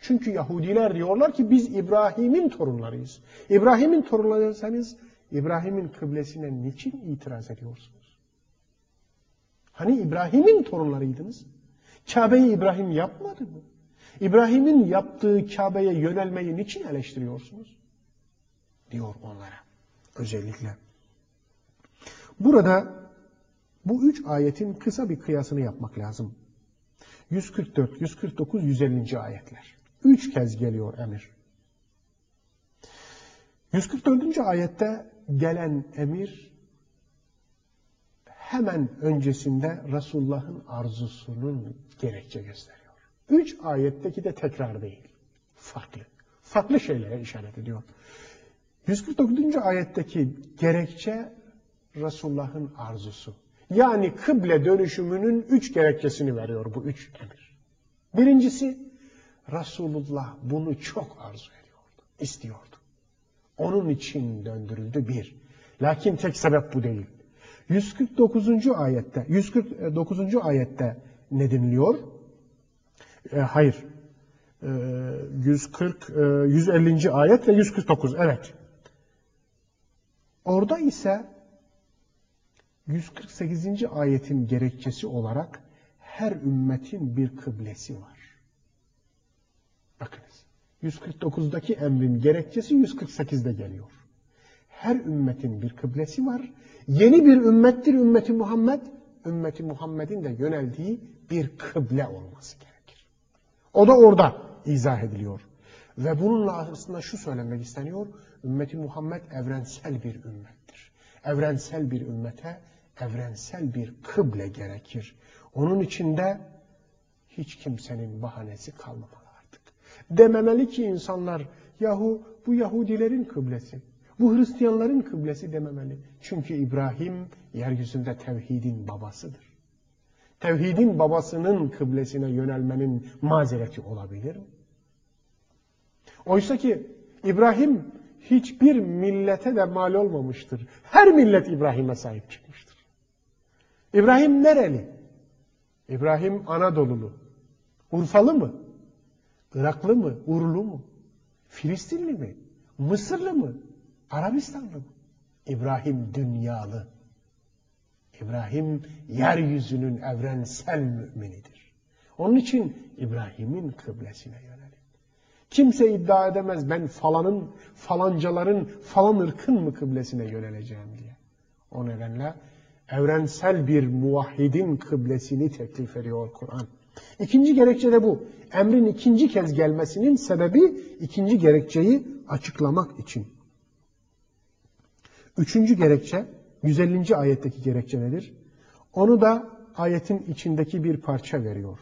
Çünkü Yahudiler diyorlar ki biz İbrahim'in torunlarıyız. İbrahim'in torunlarıysanız İbrahim'in kıblesine niçin itiraz ediyorsunuz? Hani İbrahim'in torunlarıydınız? Kabe'yi İbrahim yapmadı mı? İbrahim'in yaptığı Kabe'ye yönelmeyi niçin eleştiriyorsunuz? Diyor onlara özellikle. Burada bu üç ayetin kısa bir kıyasını yapmak lazım. 144, 149, 150. ayetler. Üç kez geliyor emir. 144. ayette gelen emir hemen öncesinde Resulullah'ın arzusunun gerekçe gösteriyor. Üç ayetteki de tekrar değil. Farklı. Farklı şeylere işaret ediyor. 149. ayetteki gerekçe Resulullah'ın arzusu. Yani kıble dönüşümünün üç gerekçesini veriyor bu üç emir. Birincisi Resulullah bunu çok arzu ediyordu, istiyordu. Onun için döndürüldü bir. Lakin tek sebep bu değil. 149. ayette, 149. ayette ne deniliyor? E, hayır. E, 140, e, 150. ayet ve 149. Evet. Orada ise 148. ayetin gerekçesi olarak her ümmetin bir kıblesi var. Bakınız. 149'daki emrin gerekçesi 148'de geliyor. Her ümmetin bir kıblesi var. Yeni bir ümmettir ümmeti Muhammed. Ümmeti Muhammed'in de yöneldiği bir kıble olması gerekir. O da orada izah ediliyor. Ve bununla aslında şu söylemek isteniyor. Ümmeti Muhammed evrensel bir ümmettir. Evrensel bir ümmete evrensel bir kıble gerekir. Onun içinde hiç kimsenin bahanesi kalmamalı. Dememeli ki insanlar yahu bu Yahudilerin kıblesi, bu Hristiyanların kıblesi dememeli. Çünkü İbrahim yeryüzünde tevhidin babasıdır. Tevhidin babasının kıblesine yönelmenin mazereti olabilir mi? Oysa ki İbrahim hiçbir millete de mal olmamıştır. Her millet İbrahim'e sahip çıkmıştır. İbrahim nereli? İbrahim Anadolulu. Urfalı mı? Iraklı mı? Urlu mu? Filistinli mi? Mısırlı mı? Arabistanlı mı? İbrahim dünyalı. İbrahim yeryüzünün evrensel müminidir. Onun için İbrahim'in kıblesine yönelin. Kimse iddia edemez ben falanın, falancaların, falan ırkın mı kıblesine yöneleceğim diye. O nedenle evrensel bir muvahhidin kıblesini teklif ediyor Kur'an. İkinci gerekçe de bu. Emrin ikinci kez gelmesinin sebebi ikinci gerekçeyi açıklamak için. Üçüncü gerekçe, 150. ayetteki gerekçe nedir? Onu da ayetin içindeki bir parça veriyor.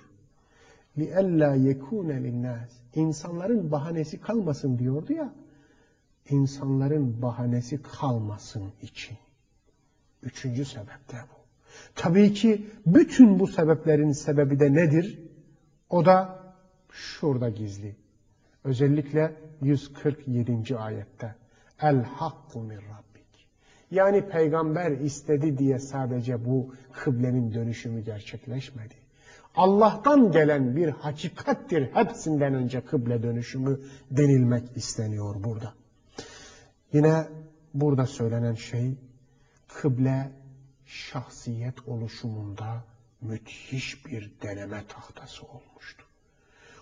لِأَلَّا يَكُونَ لِلنَّاسِ İnsanların bahanesi kalmasın diyordu ya. İnsanların bahanesi kalmasın için. Üçüncü sebep de bu. Tabii ki bütün bu sebeplerin sebebi de nedir? O da şurada gizli. Özellikle 147. ayette. El hakku min rabbik. Yani peygamber istedi diye sadece bu kıblenin dönüşümü gerçekleşmedi. Allah'tan gelen bir hakikattir hepsinden önce kıble dönüşümü denilmek isteniyor burada. Yine burada söylenen şey kıble şahsiyet oluşumunda müthiş bir deneme tahtası olmuştu.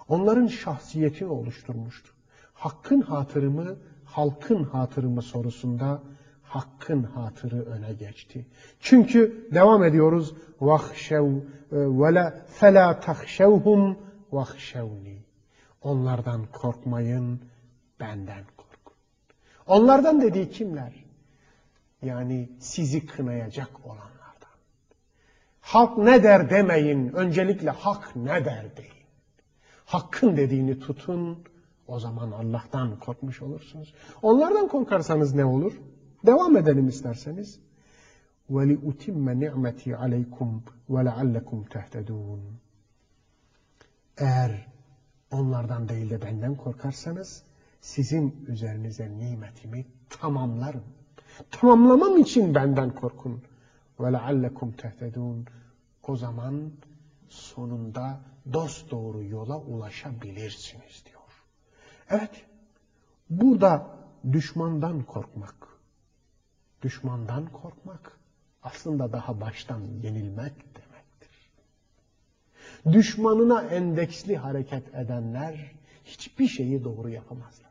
Onların şahsiyetini oluşturmuştu. Hakkın hatırı mı, halkın hatırı mı sorusunda hakkın hatırı öne geçti. Çünkü devam ediyoruz. Vahşev e, ve la fela tahşevhum vahşevni. Onlardan korkmayın, benden korkun. Onlardan dediği kimler? Yani sizi kınayacak olan Halk ne der demeyin, öncelikle hak ne der deyin. Hakkın dediğini tutun, o zaman Allah'tan korkmuş olursunuz. Onlardan korkarsanız ne olur? Devam edelim isterseniz. وَلِؤُتِمَّ نِعْمَتِي عَلَيْكُمْ وَلَعَلَّكُمْ تَهْتَدُونَ Eğer onlardan değil de benden korkarsanız sizin üzerinize nimetimi tamamlarım. Tamamlamam için benden korkun. ve leallekum tehtedun o zaman sonunda dost doğru yola ulaşabilirsiniz diyor. Evet, burada düşmandan korkmak, düşmandan korkmak aslında daha baştan yenilmek demektir. Düşmanına endeksli hareket edenler hiçbir şeyi doğru yapamazlar.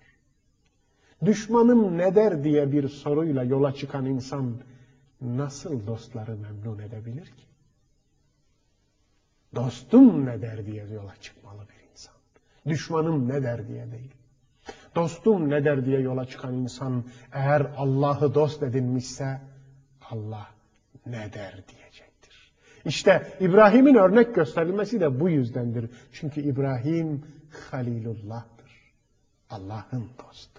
Düşmanım ne der diye bir soruyla yola çıkan insan nasıl dostları memnun edebilir ki? Dostum ne der diye yola çıkmalı bir insan. Düşmanım ne der diye değil. Dostum ne der diye yola çıkan insan eğer Allah'ı dost edinmişse Allah ne der diyecektir. İşte İbrahim'in örnek gösterilmesi de bu yüzdendir. Çünkü İbrahim Halilullah'tır. Allah'ın dostu.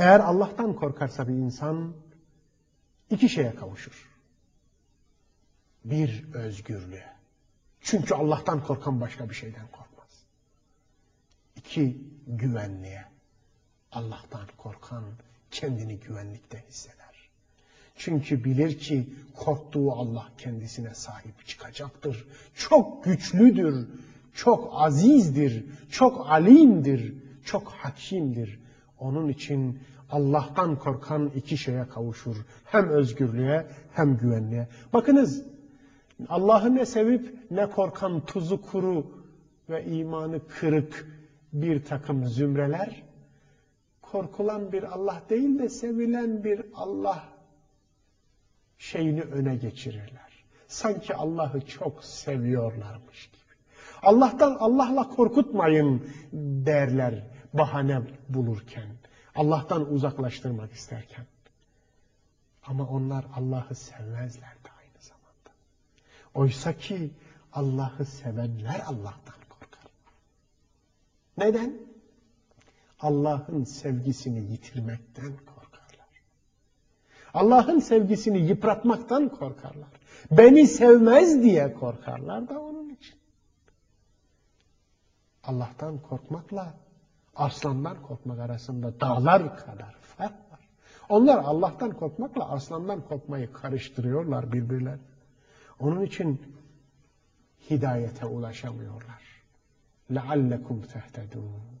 Eğer Allah'tan korkarsa bir insan iki şeye kavuşur. Bir özgürlüğe. Çünkü Allah'tan korkan başka bir şeyden korkmaz. İki güvenliğe. Allah'tan korkan kendini güvenlikte hisseder. Çünkü bilir ki korktuğu Allah kendisine sahip çıkacaktır. Çok güçlüdür, çok azizdir, çok alimdir, çok hakimdir. Onun için Allah'tan korkan iki şeye kavuşur. Hem özgürlüğe hem güvenliğe. Bakınız Allah'ı ne sevip ne korkan tuzu kuru ve imanı kırık bir takım zümreler korkulan bir Allah değil de sevilen bir Allah şeyini öne geçirirler. Sanki Allah'ı çok seviyorlarmış gibi. Allah'tan Allah'la korkutmayın derler bahane bulurken. Allah'tan uzaklaştırmak isterken. Ama onlar Allah'ı sevmezler de aynı zamanda. Oysa ki Allah'ı sevenler Allah'tan korkar. Neden? Allah'ın sevgisini yitirmekten korkarlar. Allah'ın sevgisini yıpratmaktan korkarlar. Beni sevmez diye korkarlar da onun için. Allah'tan korkmakla aslandan korkmak arasında dağlar kadar fark var. Onlar Allah'tan korkmakla aslandan korkmayı karıştırıyorlar birbirlerine. Onun için hidayete ulaşamıyorlar. لَعَلَّكُمْ تَهْتَدُونَ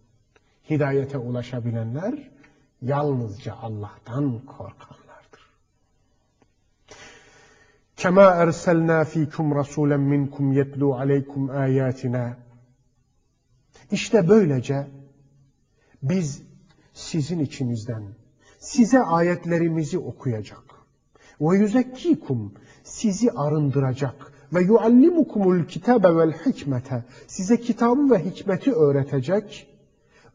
Hidayete ulaşabilenler yalnızca Allah'tan korkanlardır. Kema erselna fikum rasulen minkum yetlu aleykum ayatina. İşte böylece biz sizin içinizden size ayetlerimizi okuyacak ve yüzekkikum sizi arındıracak ve yuallimukumul kitabe vel hikmete size kitabı ve hikmeti öğretecek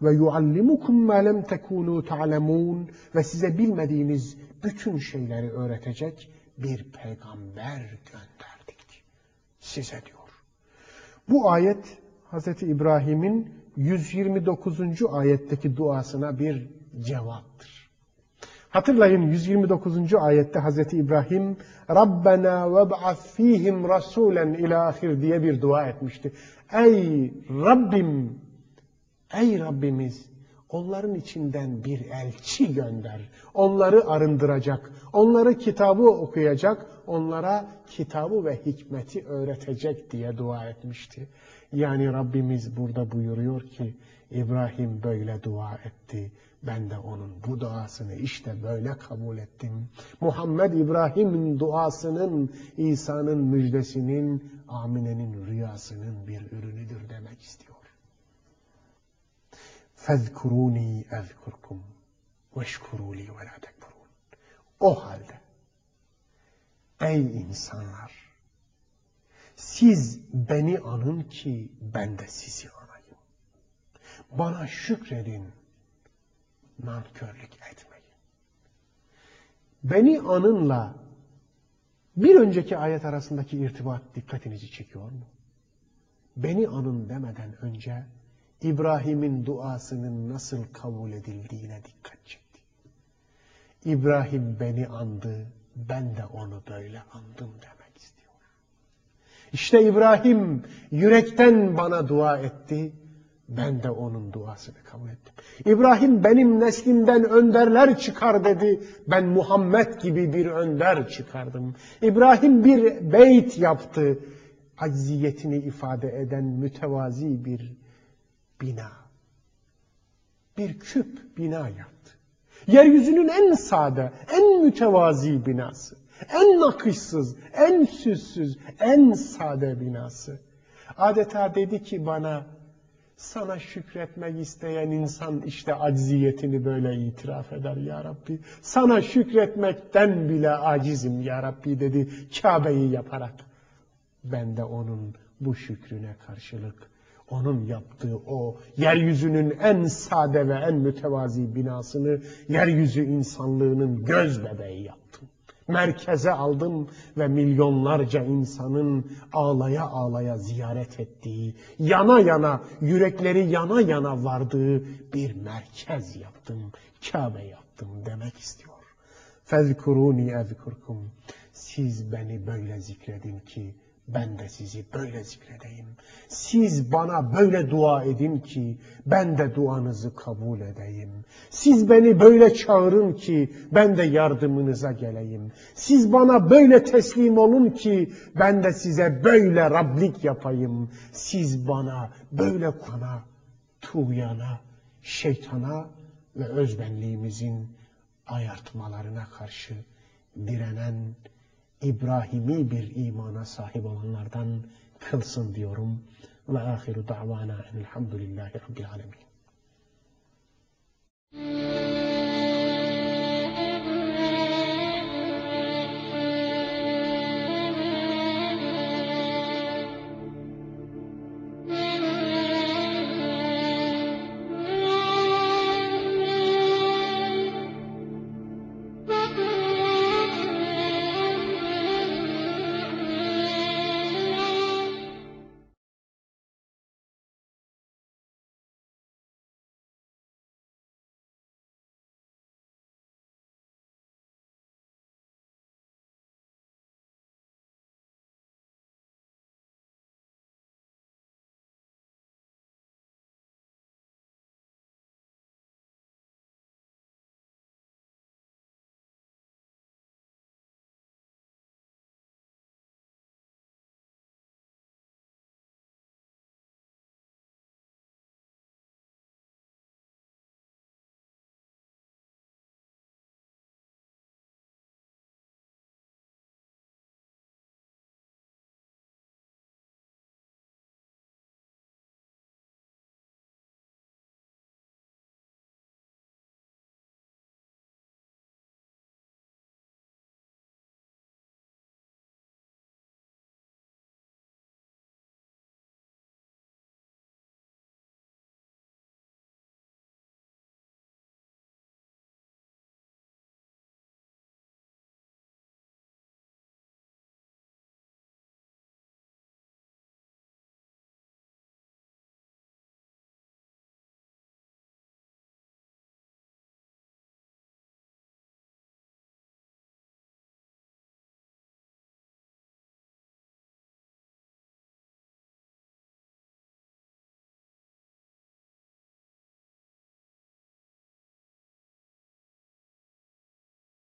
ve yuallimukum ma lem tekunu ta'lemun ve size bilmediğiniz bütün şeyleri öğretecek bir peygamber gönderdik size diyor. Bu ayet Hz. İbrahim'in 129. ayetteki duasına bir cevaptır. Hatırlayın 129. ayette Hz. İbrahim Rabbena veb'ath fihim rasulen ilahir diye bir dua etmişti. Ey Rabbim, ey Rabbimiz onların içinden bir elçi gönder. Onları arındıracak, onları kitabı okuyacak, onlara kitabı ve hikmeti öğretecek diye dua etmişti. Yani Rabbimiz burada buyuruyor ki İbrahim böyle dua etti. Ben de onun bu duasını işte böyle kabul ettim. Muhammed İbrahim'in duasının, İsa'nın müjdesinin, Amine'nin rüyasının bir ürünüdür demek istiyor. فَذْكُرُونِي اَذْكُرْكُمْ وَاشْكُرُوا لِي وَلَا تَكْفُرُونَ O halde ey insanlar siz beni anın ki ben de sizi anayım. Bana şükredin, nankörlük etmeyin. Beni anınla bir önceki ayet arasındaki irtibat dikkatinizi çekiyor mu? Beni anın demeden önce İbrahim'in duasının nasıl kabul edildiğine dikkat çekti. İbrahim beni andı, ben de onu böyle andım istiyor. İşte İbrahim yürekten bana dua etti, ben de onun duasını kabul ettim. İbrahim benim neslimden önderler çıkar dedi. Ben Muhammed gibi bir önder çıkardım. İbrahim bir beyt yaptı. Acziyetini ifade eden mütevazi bir bina. Bir küp bina yaptı. Yeryüzünün en sade, en mütevazi binası. En nakışsız, en süssüz, en sade binası. Adeta dedi ki bana, sana şükretmek isteyen insan işte acziyetini böyle itiraf eder ya Rabbi. Sana şükretmekten bile acizim ya Rabbi dedi Kabe'yi yaparak. Ben de onun bu şükrüne karşılık onun yaptığı o yeryüzünün en sade ve en mütevazi binasını yeryüzü insanlığının göz bebeği yaptım. Merkeze aldım ve milyonlarca insanın ağlaya ağlaya ziyaret ettiği, yana yana, yürekleri yana yana vardığı bir merkez yaptım, Kabe yaptım demek istiyor. Fezkuruni ezkurkum. Siz beni böyle zikredin ki ben de sizi böyle zikredeyim. Siz bana böyle dua edin ki ben de duanızı kabul edeyim. Siz beni böyle çağırın ki ben de yardımınıza geleyim. Siz bana böyle teslim olun ki ben de size böyle Rablik yapayım. Siz bana böyle kana, tuğyana, şeytana ve özbenliğimizin ayartmalarına karşı direnen İbrahimi bir imana sahip olanlardan kılsın diyorum. Ve ahiru da'vana elhamdülillahi rabbil alemin.